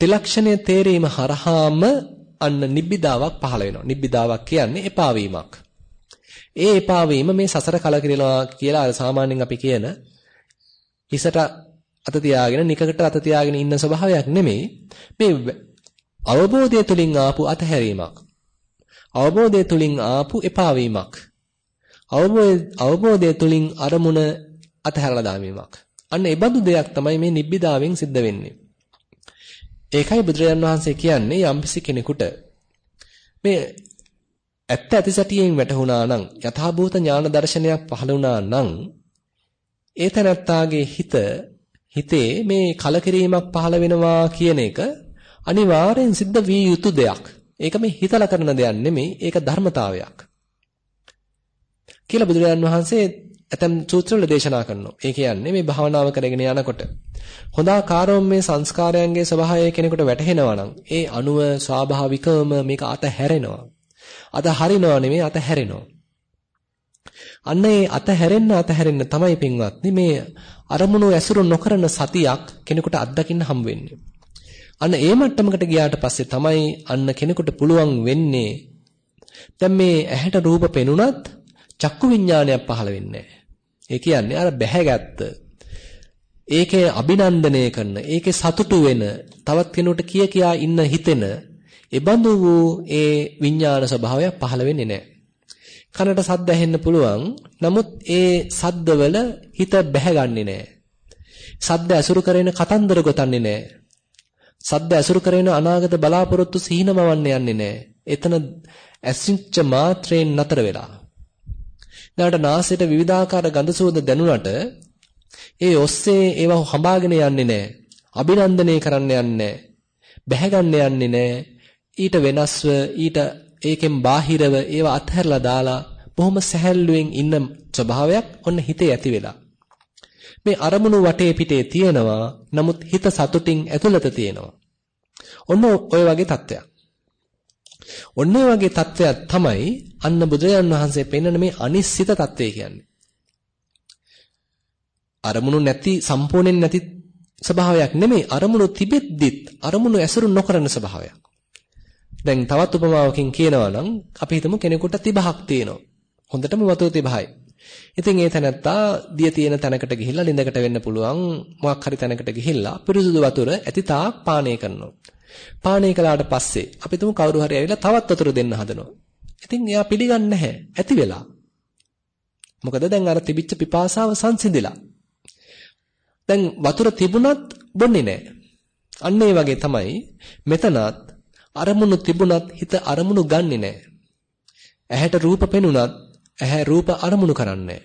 ත්‍රිලක්ෂණය තේරීම හරහාම අන්න නිබ්බිදාවක් පහළ වෙනවා. නිබ්බිදාවක් කියන්නේ එපා වීමක්. ඒ එපා වීම මේ සසර කලකිරෙනවා කියලා අර සාමාන්‍යයෙන් අපි කියන හිසට අත තියාගෙන නිකකට අත තියාගෙන ඉන්න ස්වභාවයක් නෙමෙයි. මේ අවබෝධය තුලින් ආපු අතහැරීමක්. අවබෝධය තුලින් ආපු එපා වීමක්. අවබෝධය තුලින් අරමුණ අතහැරලා දාමීමක්. අන්න ඒ බඳු දෙයක් තමයි මේ නිබ්බිදාවෙන් සිද්ධ වෙන්නේ. ඒකයි බුදුරජාන් වහන්සේ කියන්නේ යම්කිසි කෙනෙකුට මේ ඇත්ත ඇති සැටියෙන් වැටහුණා නම් යථාභූත ඥාන දර්ශනයක් පහළ වුණා නම් ඒ තැනත්තාගේ හිත හිතේ මේ කලකිරීමක් පහළ වෙනවා කියන එක අනිවාර්යෙන් සිද්ධ විය යුතු දෙයක්. ඒක මේ හිතලා කරන දෙයක් නෙමෙයි ඒක ධර්මතාවයක්. කියලා බුදුරජාන් වහන්සේ ඇතම් සූත්‍රවල දේශනා කරනවා. ඒ කියන්නේ මේ භාවනාව කරගෙන යනකොට හොඳාකාරවම මේ සංස්කාරයන්ගේ ස්වභාවය කෙනෙකුට වැටහෙනවා නම් ඒ අනුව ස්වාභාවිකවම මේක අතහැරෙනවා. අත හරිනවා නෙමෙයි අත හැරෙනවා. අන්න ඒ අත හැරෙන්න අත හැරෙන්න තමයි පින්වත්නි මේ අරමුණු ඇසුරු නොකරන සතියක් කෙනෙකුට අත්දකින්න හම් වෙන්නේ. අන්න ඒ මට්ටමකට ගියාට පස්සේ තමයි අන්න කෙනෙකුට පුළුවන් වෙන්නේ දැන් මේ ඇහැට රූප පෙනුනත් චක්කු විඥානයක් පහළ වෙන්නේ ඒ කියන්නේ අර බැහැගත්ත ඒකේ අභිනන්දනය කරන ඒකේ සතුටු වෙන තවත් කෙනෙකුට කිය කියා ඉන්න හිතෙන එබඳු වූ ඒ විඥාන ස්වභාවය පහළ වෙන්නේ නැහැ. කනට සද්ද ඇහෙන්න පුළුවන්. නමුත් ඒ සද්දවල හිත බැහැගන්නේ නැහැ. සද්ද ඇසුරු කරගෙන කතන්දර ගොතන්නේ නැහැ. සද්ද ඇසුරු කරගෙන අනාගත බලාපොරොත්තු සිහිනමවන්න යන්නේ නැහැ. එතන ඇසින්ච මාත්‍රයෙන් නතර වෙලා. ඊළඟට නාසයට විවිධාකාර ගඳ සුවඳ දැනුණට ඒ ඔස්සේ ඒවා හඹාගෙන යන්නේ නැහැ. අභිනන්දනය කරන්න යන්නේ නැහැ. බැහැගන්න යන්නේ නැහැ. ඊට වෙනස්ව ඊට ඒකෙන් බාහිරව ඒව අත්හැරලා දාලා බොහොම සැහැල්ලුවෙන් ඉන්න ස්වභාවයක් ඔන්න හිතේ ඇති වෙලා. මේ අරමුණු වටේ පිටේ තියෙනවා. නමුත් හිත සතුටින් ඇතුළත තියෙනවා. ඔන්න ඔය වගේ තත්ත්වයක්. ඔන්න ඔය වගේ තත්ත්වයක් තමයි අන්න බුදුරජාන් වහන්සේ පෙන්වන මේ අනිශ්චිත තත්ත්වය කියන්නේ. අරමුණු නැති සම්පූර්ණයෙන් නැති ස්වභාවයක් නෙමෙයි අරමුණු තිබෙද්දිත් අරමුණු ඇසුරු නොකරන ස්වභාවයක්. දැන් තවත් උපමාවකින් කියනවා නම් අපි හිතමු කෙනෙකුට තිබහක් තියෙනවා. හොඳටම වතුර තිබහයි. ඉතින් ඒ තැනත්තා දිය තියෙන තැනකට ගිහිල්ලා ලිඳකට වෙන්න පුළුවන් මොකක් හරි තැනකට ගිහිල්ලා පිරිසුදු වතුර ඇති තාක් පානය කරනවා. පානය කළාට පස්සේ අපි තුමු කවුරු හරි ඇවිල්ලා තවත් වතුර දෙන්න හදනවා. ඉතින් එයා පිළිගන්නේ නැහැ. ඇති වෙලා. මොකද දැන් අර තිබිච්ච පිපාසාව සංසිඳිලා. දැන් වතුර තිබුණත් බොන්නේ නැහැ. අන්න ඒ වගේ තමයි මෙතනත් අරමුණු තිබුණත් හිත අරමුණු ගන්නෙ නෑ. ඇහැට රූප පෙනුනත් ඇහැ රූප අරමුණු කරන්නේ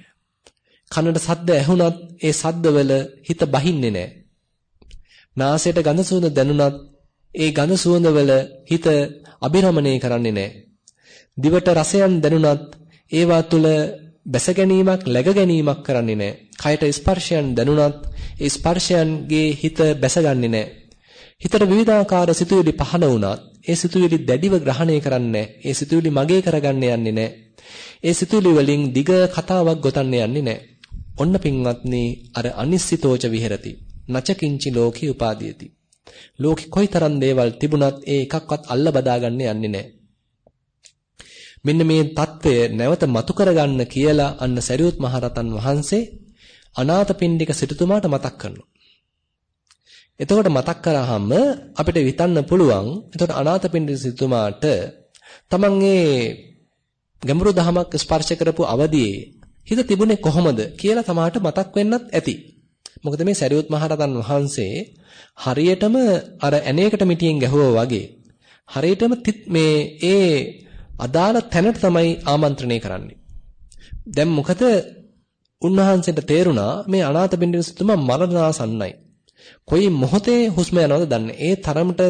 කනට සද්ද ඇහුණත් ඒ සද්දවල හිත බහින්නේ නෑ. නාසයට ගඳ සුවඳ දැනුණත් ඒ ගඳ සුවඳවල හිත අබිරමණය කරන්නේ නෑ. දිවට රසයන් දැනුණත් ඒවා තුල බැස ගැනීමක් läග ගැනීමක් කරන්නේ නෑ. කයට ස්පර්ශයන් දැනුණත් ඒ ස්පර්ශයන්ගේ හිත බැසගන්නේ නෑ. හිතට විවිධාකාර සිතුවිලි පහළ වුණත් ඒ සිතුවිලි දැඩිව ග්‍රහණය කරන්නේ ඒ සිතුවිලි මගේ කරගන්න යන්නේ නැහැ. ඒ සිතුවිලි වලින් දිග කතාවක් ගොතන්න යන්නේ නැහැ. ඔන්න පින්වත්නි අර අනිශ්චිතෝච විහෙරති. නචකින්චි ලෝකී උපාදීයති. ලෝකෙ කොයිතරම් දේවල් තිබුණත් ඒ එකක්වත් අල්ල බදාගන්න යන්නේ නැහැ. මෙන්න මේ தত্ত্বය නැවත මතු කරගන්න කියලා අන්න සරියුත් මහරතන් වහන්සේ අනාථපිණ්ඩික සිටුතුමාට මතක් කරනවා. එතකොට මතක් කරාම අපිට හිතන්න පුළුවන් එතකොට අනාථපිණ්ඩික සිටුතුමාට තමන්ගේ ගැඹුරු දහමක් ස්පර්ශ කරපු අවදියේ හිත තිබුණේ කොහොමද කියලා තමාට මතක් වෙන්නත් ඇති. මොකද මේ සරියුත් මහරහතන් වහන්සේ හරියටම අර ඇණයකට මිටියෙන් ගැහුවා වගේ හරියටම මේ ඒ අදාළ තැනට තමයි ආමන්ත්‍රණය කරන්නේ. දැන් මොකද උන්වහන්සේට තේරුණා මේ අනාථපිණ්ඩික සිතුමා මරණාසන්නයි. කොයි මොහොතේ හුස්ම යනවද දන්නේ. ඒ තරමට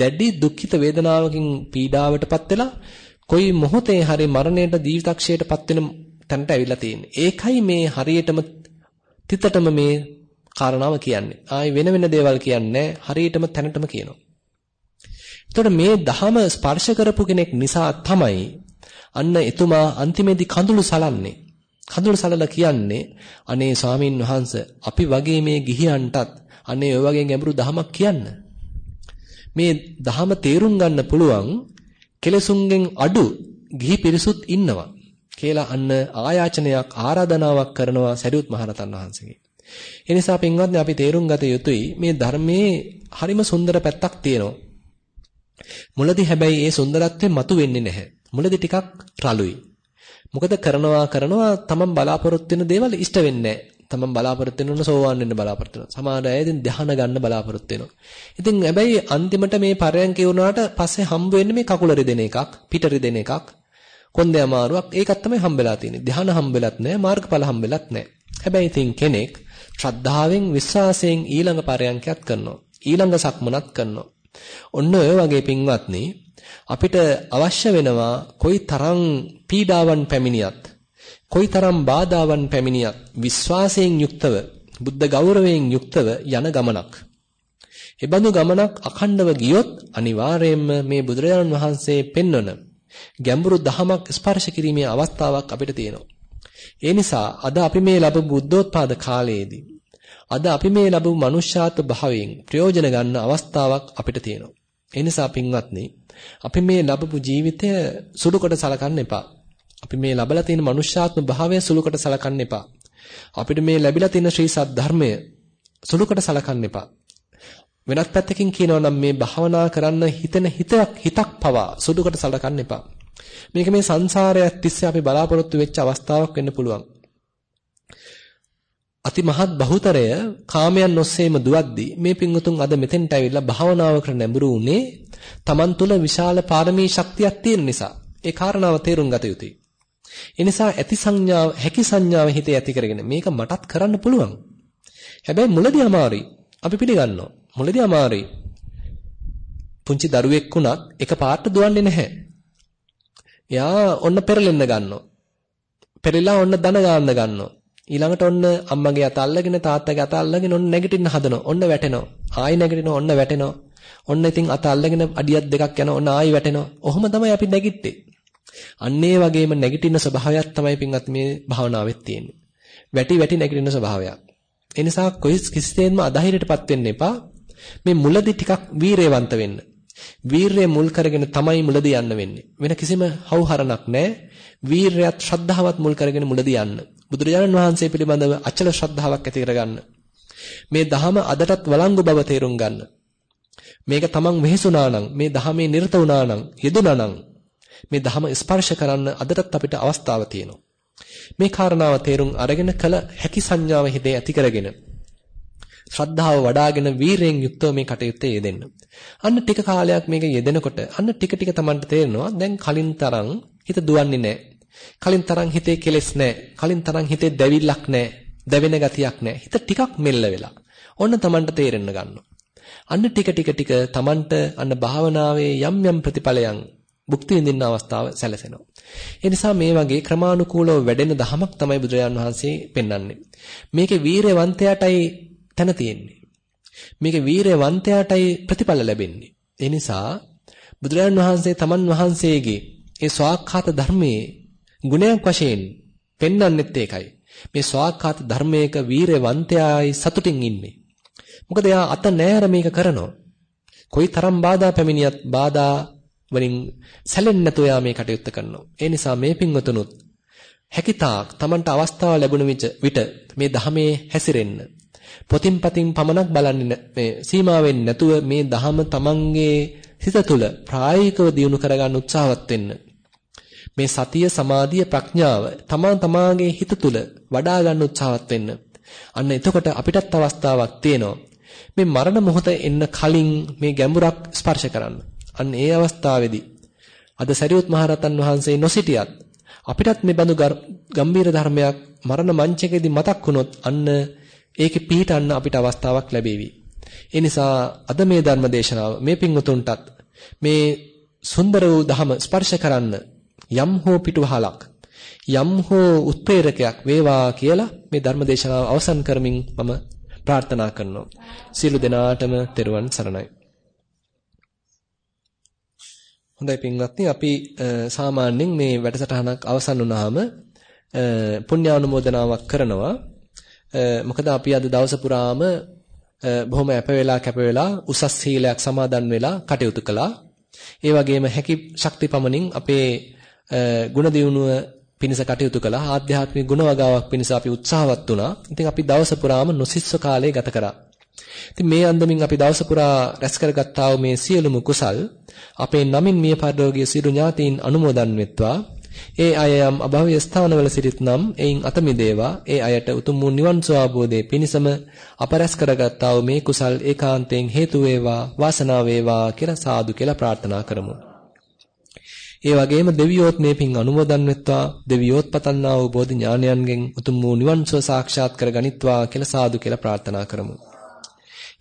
දැඩි දුක්ඛිත වේදනාවකින් පීඩාවටපත් වෙලා කොයි මොහොතේ හරි මරණයට ජීවිතක්ෂයටපත් වෙන තැනට ඇවිල්ලා තියෙන්නේ. ඒකයි මේ හරියටම තිතටම මේ කාරණාව කියන්නේ. ආයි වෙන වෙන දේවල් කියන්නේ හරියටම තැනටම කියනවා. එතකොට මේ දහම ස්පර්ශ කරපු කෙනෙක් නිසා තමයි අන්න එතුමා අන්තිමේදී කඳුළු සලන්නේ. කඳුළු සලලා කියන්නේ අනේ ස්වාමින් වහන්සේ අපි වගේ මේ ගිහියන්ටත් අනේ ඔය වගේ ගැඹුරු දහමක් කියන්න. මේ දහම තේරුම් ගන්න පුළුවන් කෙලසුන්ගෙන් අඩු ගිහි පිරිසුත් ඉන්නවා කියලා අන්න ආයාචනයක් ආරාධනාවක් කරනවා සරියුත් මහරතන් වහන්සේගේ. ඒ නිසා පින්වත්නි අපි තේරුම් ගත යුතුයි මේ ධර්මයේ හරිම සුන්දර පැත්තක් තියෙනවා. මුලදී හැබැයි ඒ සුන්දරත්වය මතු වෙන්නේ නැහැ. මුලදී ටිකක් රළුයි. මොකද කරනවා කරනවා තමන් බලාපොරොත්තු වෙන දේවල් ඉෂ්ට වෙන්නේ තමන් බලාපොරොත්තු වෙන සෝවාන් වෙන්න බලාපොරොත්තු වෙනවා. සමහර අය ඉතින් ධ්‍යාන ගන්න බලාපොරොත්තු වෙනවා. ඉතින් හැබැයි අන්තිමට මේ පරයන්කේ වුණාට පස්සේ හම්බ වෙන්නේ මේ කකුල රිදෙන එකක්, පිට රිදෙන එකක්, කොන්දේ අමාරුවක්. ඒකත් තමයි හම්බෙලා තියෙන්නේ. ධ්‍යාන හම්බෙලත් නැහැ, මාර්ගඵල හම්බෙලත් නැහැ. හැබැයි ඉතින් කෙනෙක් ශ්‍රද්ධාවෙන්, විශ්වාසයෙන් ඊළඟ පරයන්කයක් කරනවා. ඊළඟ සක්මනක් කරනවා. ඔන්න ඔය වගේ පින්වත්නි අපිට අවශ්‍ය වෙනවා කොයි තරම් පීඩාවන් පැමිණියත් කොයි තරම් බාධාවන් පැමිණියත් විශ්වාසයෙන් යුක්තව බුද්ධ ගෞරවයෙන් යුක්තව යන ගමනක්. එබඳු ගමනක් අඛණ්ඩව ගියොත් අනිවාර්යයෙන්ම මේ බුදුරජාණන් වහන්සේ පෙන්වන ගැඹුරු දහමක් ස්පර්ශ කිරීමේ අවස්ථාවක් අපිට තියෙනවා. ඒ නිසා අද අපි මේ ලැබු බුද්ධෝත්පාද කාලයේදී අද අපි මේ ලැබු මනුෂ්‍යාත්ව භාවයෙන් ප්‍රයෝජන ගන්න අවස්ථාවක් අපිට තියෙනවා. ඒ නිසා පින්වත්නි අපි මේ ලැබපු ජීවිතය සුළු කොට සලකන්න එපා. අපි මේ ලබලා තියෙන මනුෂ්‍යාත්ම භාවය සුළු කොට සලකන්න එපා. අපිට මේ ලැබිලා තියෙන ශ්‍රී සද්ධර්මය සුළු කොට සලකන්න එපා. වෙනත් පැත්තකින් කියනවා නම් මේ භාවනා කරන්න හිතෙන හිතක් හිතක් පවා සුළු කොට සලකන්න එපා. මේක මේ සංසාරයක් තිස්සේ අපි බලාපොරොත්තු වෙච්ච අවස්ථාවක් වෙන්න පුළුවන්. අති මහත් බහුතරය කාමයන් ඔස්සේම දුවද්දී මේ පිංගුතුන් අද මෙතෙන්ට ඇවිල්ලා භාවනාවකට නැඹුරු වුණේ Taman තුල විශාල පාරමී ශක්තියක් තියෙන නිසා. ඒ කාරණාව තේරුම් ගත යුතුයි. ඒ නිසා ඇති සංඥාව, හැකි සංඥාව හිතේ ඇති කරගෙන මේක මටත් කරන්න පුළුවන්. හැබැයි මුලදී අමාරුයි. අපි පිළිගන්නවා. මුලදී අමාරුයි. පුංචි දරුවෙක් වුණත් එකපාරට දුවන්නේ නැහැ. එයා ඔන්න පෙරලෙන්න ගන්නවා. පෙරලා ඔන්න දන ගන්න ගන්නවා. ඊළඟට ඔන්න අම්මගේ අත අල්ලගෙන තාත්තගේ අත අල්ලගෙන ඔන්න නැගිටින්න හදනවා. ඔන්න වැටෙනවා. ආයි නැගිටිනවා. ඔන්න වැටෙනවා. ඔන්න ඉතින් අත අල්ලගෙන අඩියක් දෙකක් යනවා. ඔන්න ආයි වැටෙනවා. ඔහොම තමයි අපි නැගිට්ටේ. අන්න ඒ වගේම නැගිටින ස්වභාවයක් තමයි පින්වත් මේ භාවනාවෙත් තියෙන්නේ. වැටි වැටි නැගිටින ස්වභාවයක්. ඒ නිසා කොයි කිසිසේත්ම අධෛර්යයටපත් වෙන්න එපා. මේ මුලදී ටිකක් වීරයවන්ත වෙන්න. වීරය මුල් කරගෙන තමයි මුලදී යන්න වෙන්නේ. වෙන කිසිම හවුහරණක් නැහැ. වීරයත් ශ්‍රද්ධාවත් මුල් කරගෙන මුලදී යන්න. බුදුරජාණන් වහන්සේ පිළිබඳව අචල ශ්‍රද්ධාවක් ඇති කරගන්න. මේ ධහම අදටත් වළංගු බව තේරුම් ගන්න. මේක තමන් වෙහෙසුණා නම්, මේ ධහමේ නිරත වුණා නම්, යෙදුණා නම් මේ ධහම ස්පර්ශ කරන්න අදටත් අපිට අවස්ථාව තියෙනවා. මේ කාරණාව තේරුම් අරගෙන කල හැකි සංඥාව හිතේ ඇති කරගෙන ශ්‍රද්ධාව වඩාගෙන වීරයෙන් යුක්තව මේ කටයුත්තේ යෙදෙන්න. අන්න ටික කාලයක් මේක යෙදෙනකොට අන්න ටික ටික Tamanට තේරෙනවා දැන් කලින් තරම් හිත දුවන්නේ නැහැ. කලින් තරම් හිතේ කෙලෙස් නැහැ. කලින් තරම් හිතේ දැවිල්ලක් නැහැ. දැවෙන ගතියක් නැහැ. හිත ටිකක් මෙල්ල වෙලා. ඔන්න Tamanට තේරෙන්න ගන්නවා. අන්න ටික ටික ටික Tamanට අන්න භාවනාවේ යම් යම් ප්‍රතිඵලයන් භුක්ති විඳින්න අවස්ථාව සැලසෙනවා. ඒ නිසා මේ වගේ ක්‍රමානුකූලව වැඩෙන දහමක් තමයි බුදුරජාන් වහන්සේ පෙන්වන්නේ. මේකේ වීරයවන්තයාටයි තැන තියෙන්නේ. මේකේ වීරයවන්තයාටයි ප්‍රතිඵල ලැබෙන්නේ. ඒ නිසා බුදුරජාන් වහන්සේ තමන් වහන්සේගේ ඒ ස්වාක්ඛාත ධර්මයේ ගුණයක් වශයෙන් පෙන්වන්නෙත් ඒකයි. මේ ස්වාක්ඛාත ධර්මයක වීරයවන්තයායි සතුටින් ඉන්නේ. මොකද එයා අත නෑර මේක කරනවා. කොයි තරම් බාධා පැමිණියත් බාධා වලින් සැලෙන්නේ නැතුව යා මේ කටයුත්ත කරනවා. ඒ නිසා මේ පින්වතුනුත් හැකිතාක් Tamanට අවස්ථාව ලැබුණ විට මේ ධහමේ හැසිරෙන්න. පොතින් පතින් පමණක් බලන්නේ මේ සීමා වෙන්නේ නැතුව මේ දහම තමන්ගේ හිත තුළ ප්‍රායෝගිකව දියුණු කරගන්න උත්සාහවත් වෙන්න. මේ සතිය සමාධිය ප්‍රඥාව තමන් තමාගේ හිත තුළ වඩා ගන්න උත්සාහවත් වෙන්න. අන්න එතකොට අපිටත් අවස්ථාවක් තියෙනවා. මේ මරණ මොහොත එන්න කලින් මේ ගැඹුරක් ස්පර්ශ කරන්න. අන්න ඒ අවස්ථාවේදී අද සරියුත් මහරහතන් වහන්සේ නොසිටියත් අපිටත් මේ බඳු ගම්බීර ධර්මයක් මරණ මංචකයේදී මතක් වුණොත් අන්න ඒකේ පිහිටන්න අපිට අවස්ථාවක් ලැබෙවි. ඒ නිසා අද මේ ධර්ම දේශනාව මේ පින්වතුන්ටත් මේ සුන්දර වූ ධම ස්පර්ශ කරන්න යම් හෝ පිටුවහලක් යම් හෝ උත්ප්‍රේරකයක් වේවා කියලා මේ ධර්ම දේශනාව අවසන් කරමින් මම ප්‍රාර්ථනා කරනවා. සියලු දෙනාටම තෙරුවන් සරණයි. හොඳයි පින්වත්නි අපි සාමාන්‍යයෙන් මේ වැඩසටහනක් අවසන් වුණාම පුණ්‍යානුමෝදනාවක් කරනවා. මොකද අපි අද දවස පුරාම බොහොම අප වෙලා කැප වෙලා උසස් සීලයක් සමාදන් වෙලා කටයුතු කළා. ඒ වගේම හැකි ශක්ති පමණින් අපේ ගුණ දියුණුව පිණිස කටයුතු කළා. ආධ්‍යාත්මික ගුණ වගාවක් පිණිස අපි උත්සාහවත් වුණා. ඉතින් අපි දවස පුරාම නොසිස්ස කාලය ගත කරා. ඉතින් මේ අන්දමින් අපි දවස පුරා රැස් කරගත්තා වූ මේ සියලුම කුසල් අපේ නමින් මිය පරලෝකීය සියලු ඥාතීන් අනුමෝදන් වෙත්වා. ඒ අය යම් අභව්‍ය ස්ථානවල සිටිත් නම් එයින් අත මිදේවා. ඒ අයට උතුම් වූ නිවන් සුවබෝධයේ පිණසම අප රැස් කරගත්තා වූ මේ කුසල් ඒකාන්තයෙන් හේතු වේවා වාසනාව වේවා කියලා සාදු කියලා ප්‍රාර්ථනා කරමු. ඒ වගේම දෙවියෝත් මේ පින් අනුමෝදන් වෙත්වා දෙවියෝත් පතන්නා වූ බෝධි ඥානයන්ගෙන් උතුම් වූ නිවන් සුව සාක්ෂාත් කරගනිත්වා කියලා සාදු කියලා ප්‍රාර්ථනා කරමු.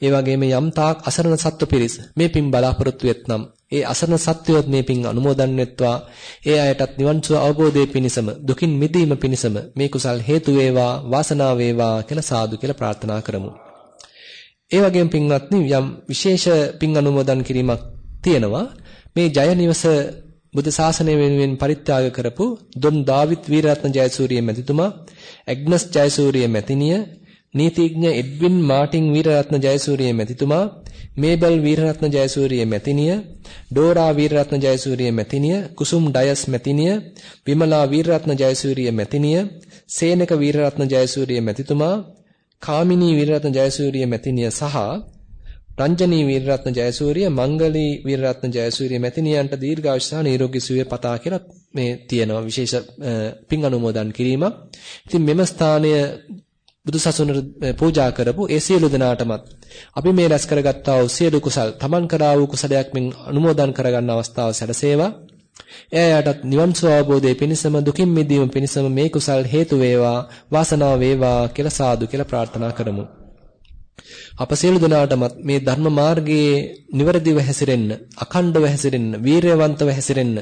ඒ වගේම යම් තාක් අසරණ සත්ව පිරිස් මේ පින් බලාපොරොත්තු වෙත්නම් ඒ අසරණ සත්වයොත් මේ පින් අනුමෝදන් වෙත්වා ඒ අයටත් නිවන් සුව අවබෝධයේ පිණසම දුකින් මිදීම පිණසම මේ කුසල් හේතු වේවා වාසනාව වේවා කියලා සාදු කියලා ප්‍රාර්ථනා කරමු. ඒ වගේම පින්වත්නි යම් විශේෂ පින් අනුමෝදන් කිරීමක් තියෙනවා මේ ජය නිවස බුද්ධ ශාසනය වෙනුවෙන් පරිත්‍යාග කරපු දොන් දාවිත් වීරරත්න ජයසූරිය මැතිතුමා ඇග්නස් ජයසූරිය මැතිණිය නීතිඥ එඩ්වින් මාටින් වීරරත්න ජයසූරිය මැතිතුමා මේබල් වීරරත්න ජයසූරිය මැතිණිය ඩෝරා වීරරත්න ජයසූරිය මැතිණිය කුසුම් ඩයස් මැතිණිය විමලා වීරරත්න ජයසූරිය මැතිණිය සේනක වීරරත්න ජයසූරිය මැතිතුමා කාමිනී වීරරත්න ජයසූරිය මැතිණිය සහ රංජනී වීරරත්න ජයසූරිය මංගලී වීරරත්න ජයසූරිය මැතිණියන්ට දීර්ඝායුෂ සහ නිරෝගී සුවය පතා කියලා මේ තියෙනවා විශේෂ පින් අනුමෝදන් කිරීමක්. ඉතින් මෙම ස්ථානය බුදුසසුනට පූජා කරපු ඒ සියලු දෙනාටමත් අපි මේ රැස් කරගත්තා වූ සියලු කුසල් තමන් කරා වූ කුසලයක් මෙන් අනුමෝදන් කරගන්න අවස්ථාව සැලසේවා. එයාටත් නිවන් සුව අවබෝධයේ පිණසම දුකින් මිදීම පිණසම මේ කුසල් හේතු වේවා වාසනාව වේවා කියලා සාදු කියලා ප්‍රාර්ථනා කරමු. අප සියලු දෙනාටමත් මේ ධර්ම මාර්ගයේ නිවැරදිව හැසිරෙන්න, අඛණ්ඩව හැසිරෙන්න, වීරයවන්තව හැසිරෙන්න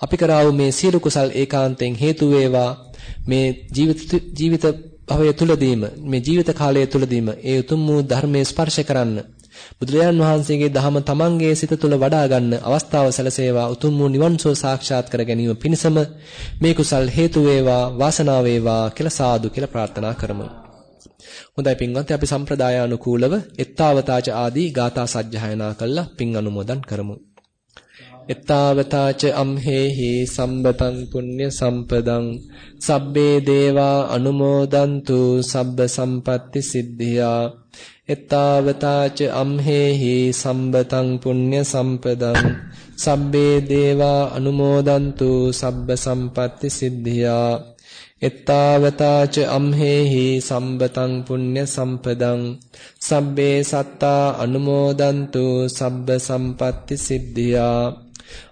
අපි කරා වූ මේ සියලු කුසල් ඒකාන්තයෙන් හේතු වේවා. මේ ජීවිත ජීවිත භවය තුලදීම මේ ජීවිත කාලය තුලදීම ඒ උතුම් වූ ධර්මයේ ස්පර්ශ කරන්න බුදුරජාන් වහන්සේගේ දහම තමන්ගේ සිත තුළ වඩා ගන්න අවස්ථාව සැලසේවා උතුම් වූ නිවන් සුව සාක්ෂාත් කර ගැනීම පිණිසම මේ කුසල් හේතු වේවා වාසනාව වේවා කියලා සාදු කියලා ප්‍රාර්ථනා කරමු. හොඳයි පින්වත්නි අපි සම්ප්‍රදායානුකූලව එත්තාවතාච ආදී ගාථා සජ්ජායනා කළා පින් අනුමෝදන් කරමු. එත්තාවතාච අම්හෙහි සම්බතං පුඤ්ඤ සම්පදං සබ්බේ දේවා අනුමෝදන්තු සබ්බ සම්පatti සිද්ධියා. එත්තාවතාච අම්හෙහි සම්බතං පුඤ්ඤ සම්පදං සබ්බේ දේවා අනුමෝදන්තු සබ්බ සම්පatti සිද්ධියා. එත්තාවතාච අම්හෙහි සම්බතං පුඤ්ඤ සම්පදං සබ්බේ සත්තා අනුමෝදන්තු සබ්බ සම්පatti සිද්ධියා.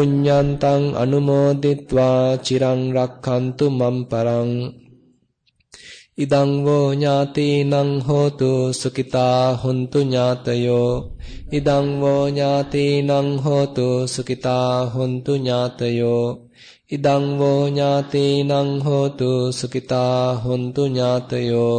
පුඤ්ඤන්තං අනුමෝදිත්වා චිරං රක්ඛන්තු මම් පරං ඉදං වෝ ඥාතීනං හෝතු සුඛිතා හුන්තු ඥාතයෝ ඉදං වෝ ඥාතීනං හෝතු සුඛිතා හුන්තු ඥාතයෝ ඉදං වෝ ඥාතීනං හෝතු සුඛිතා හුන්තු ඥාතයෝ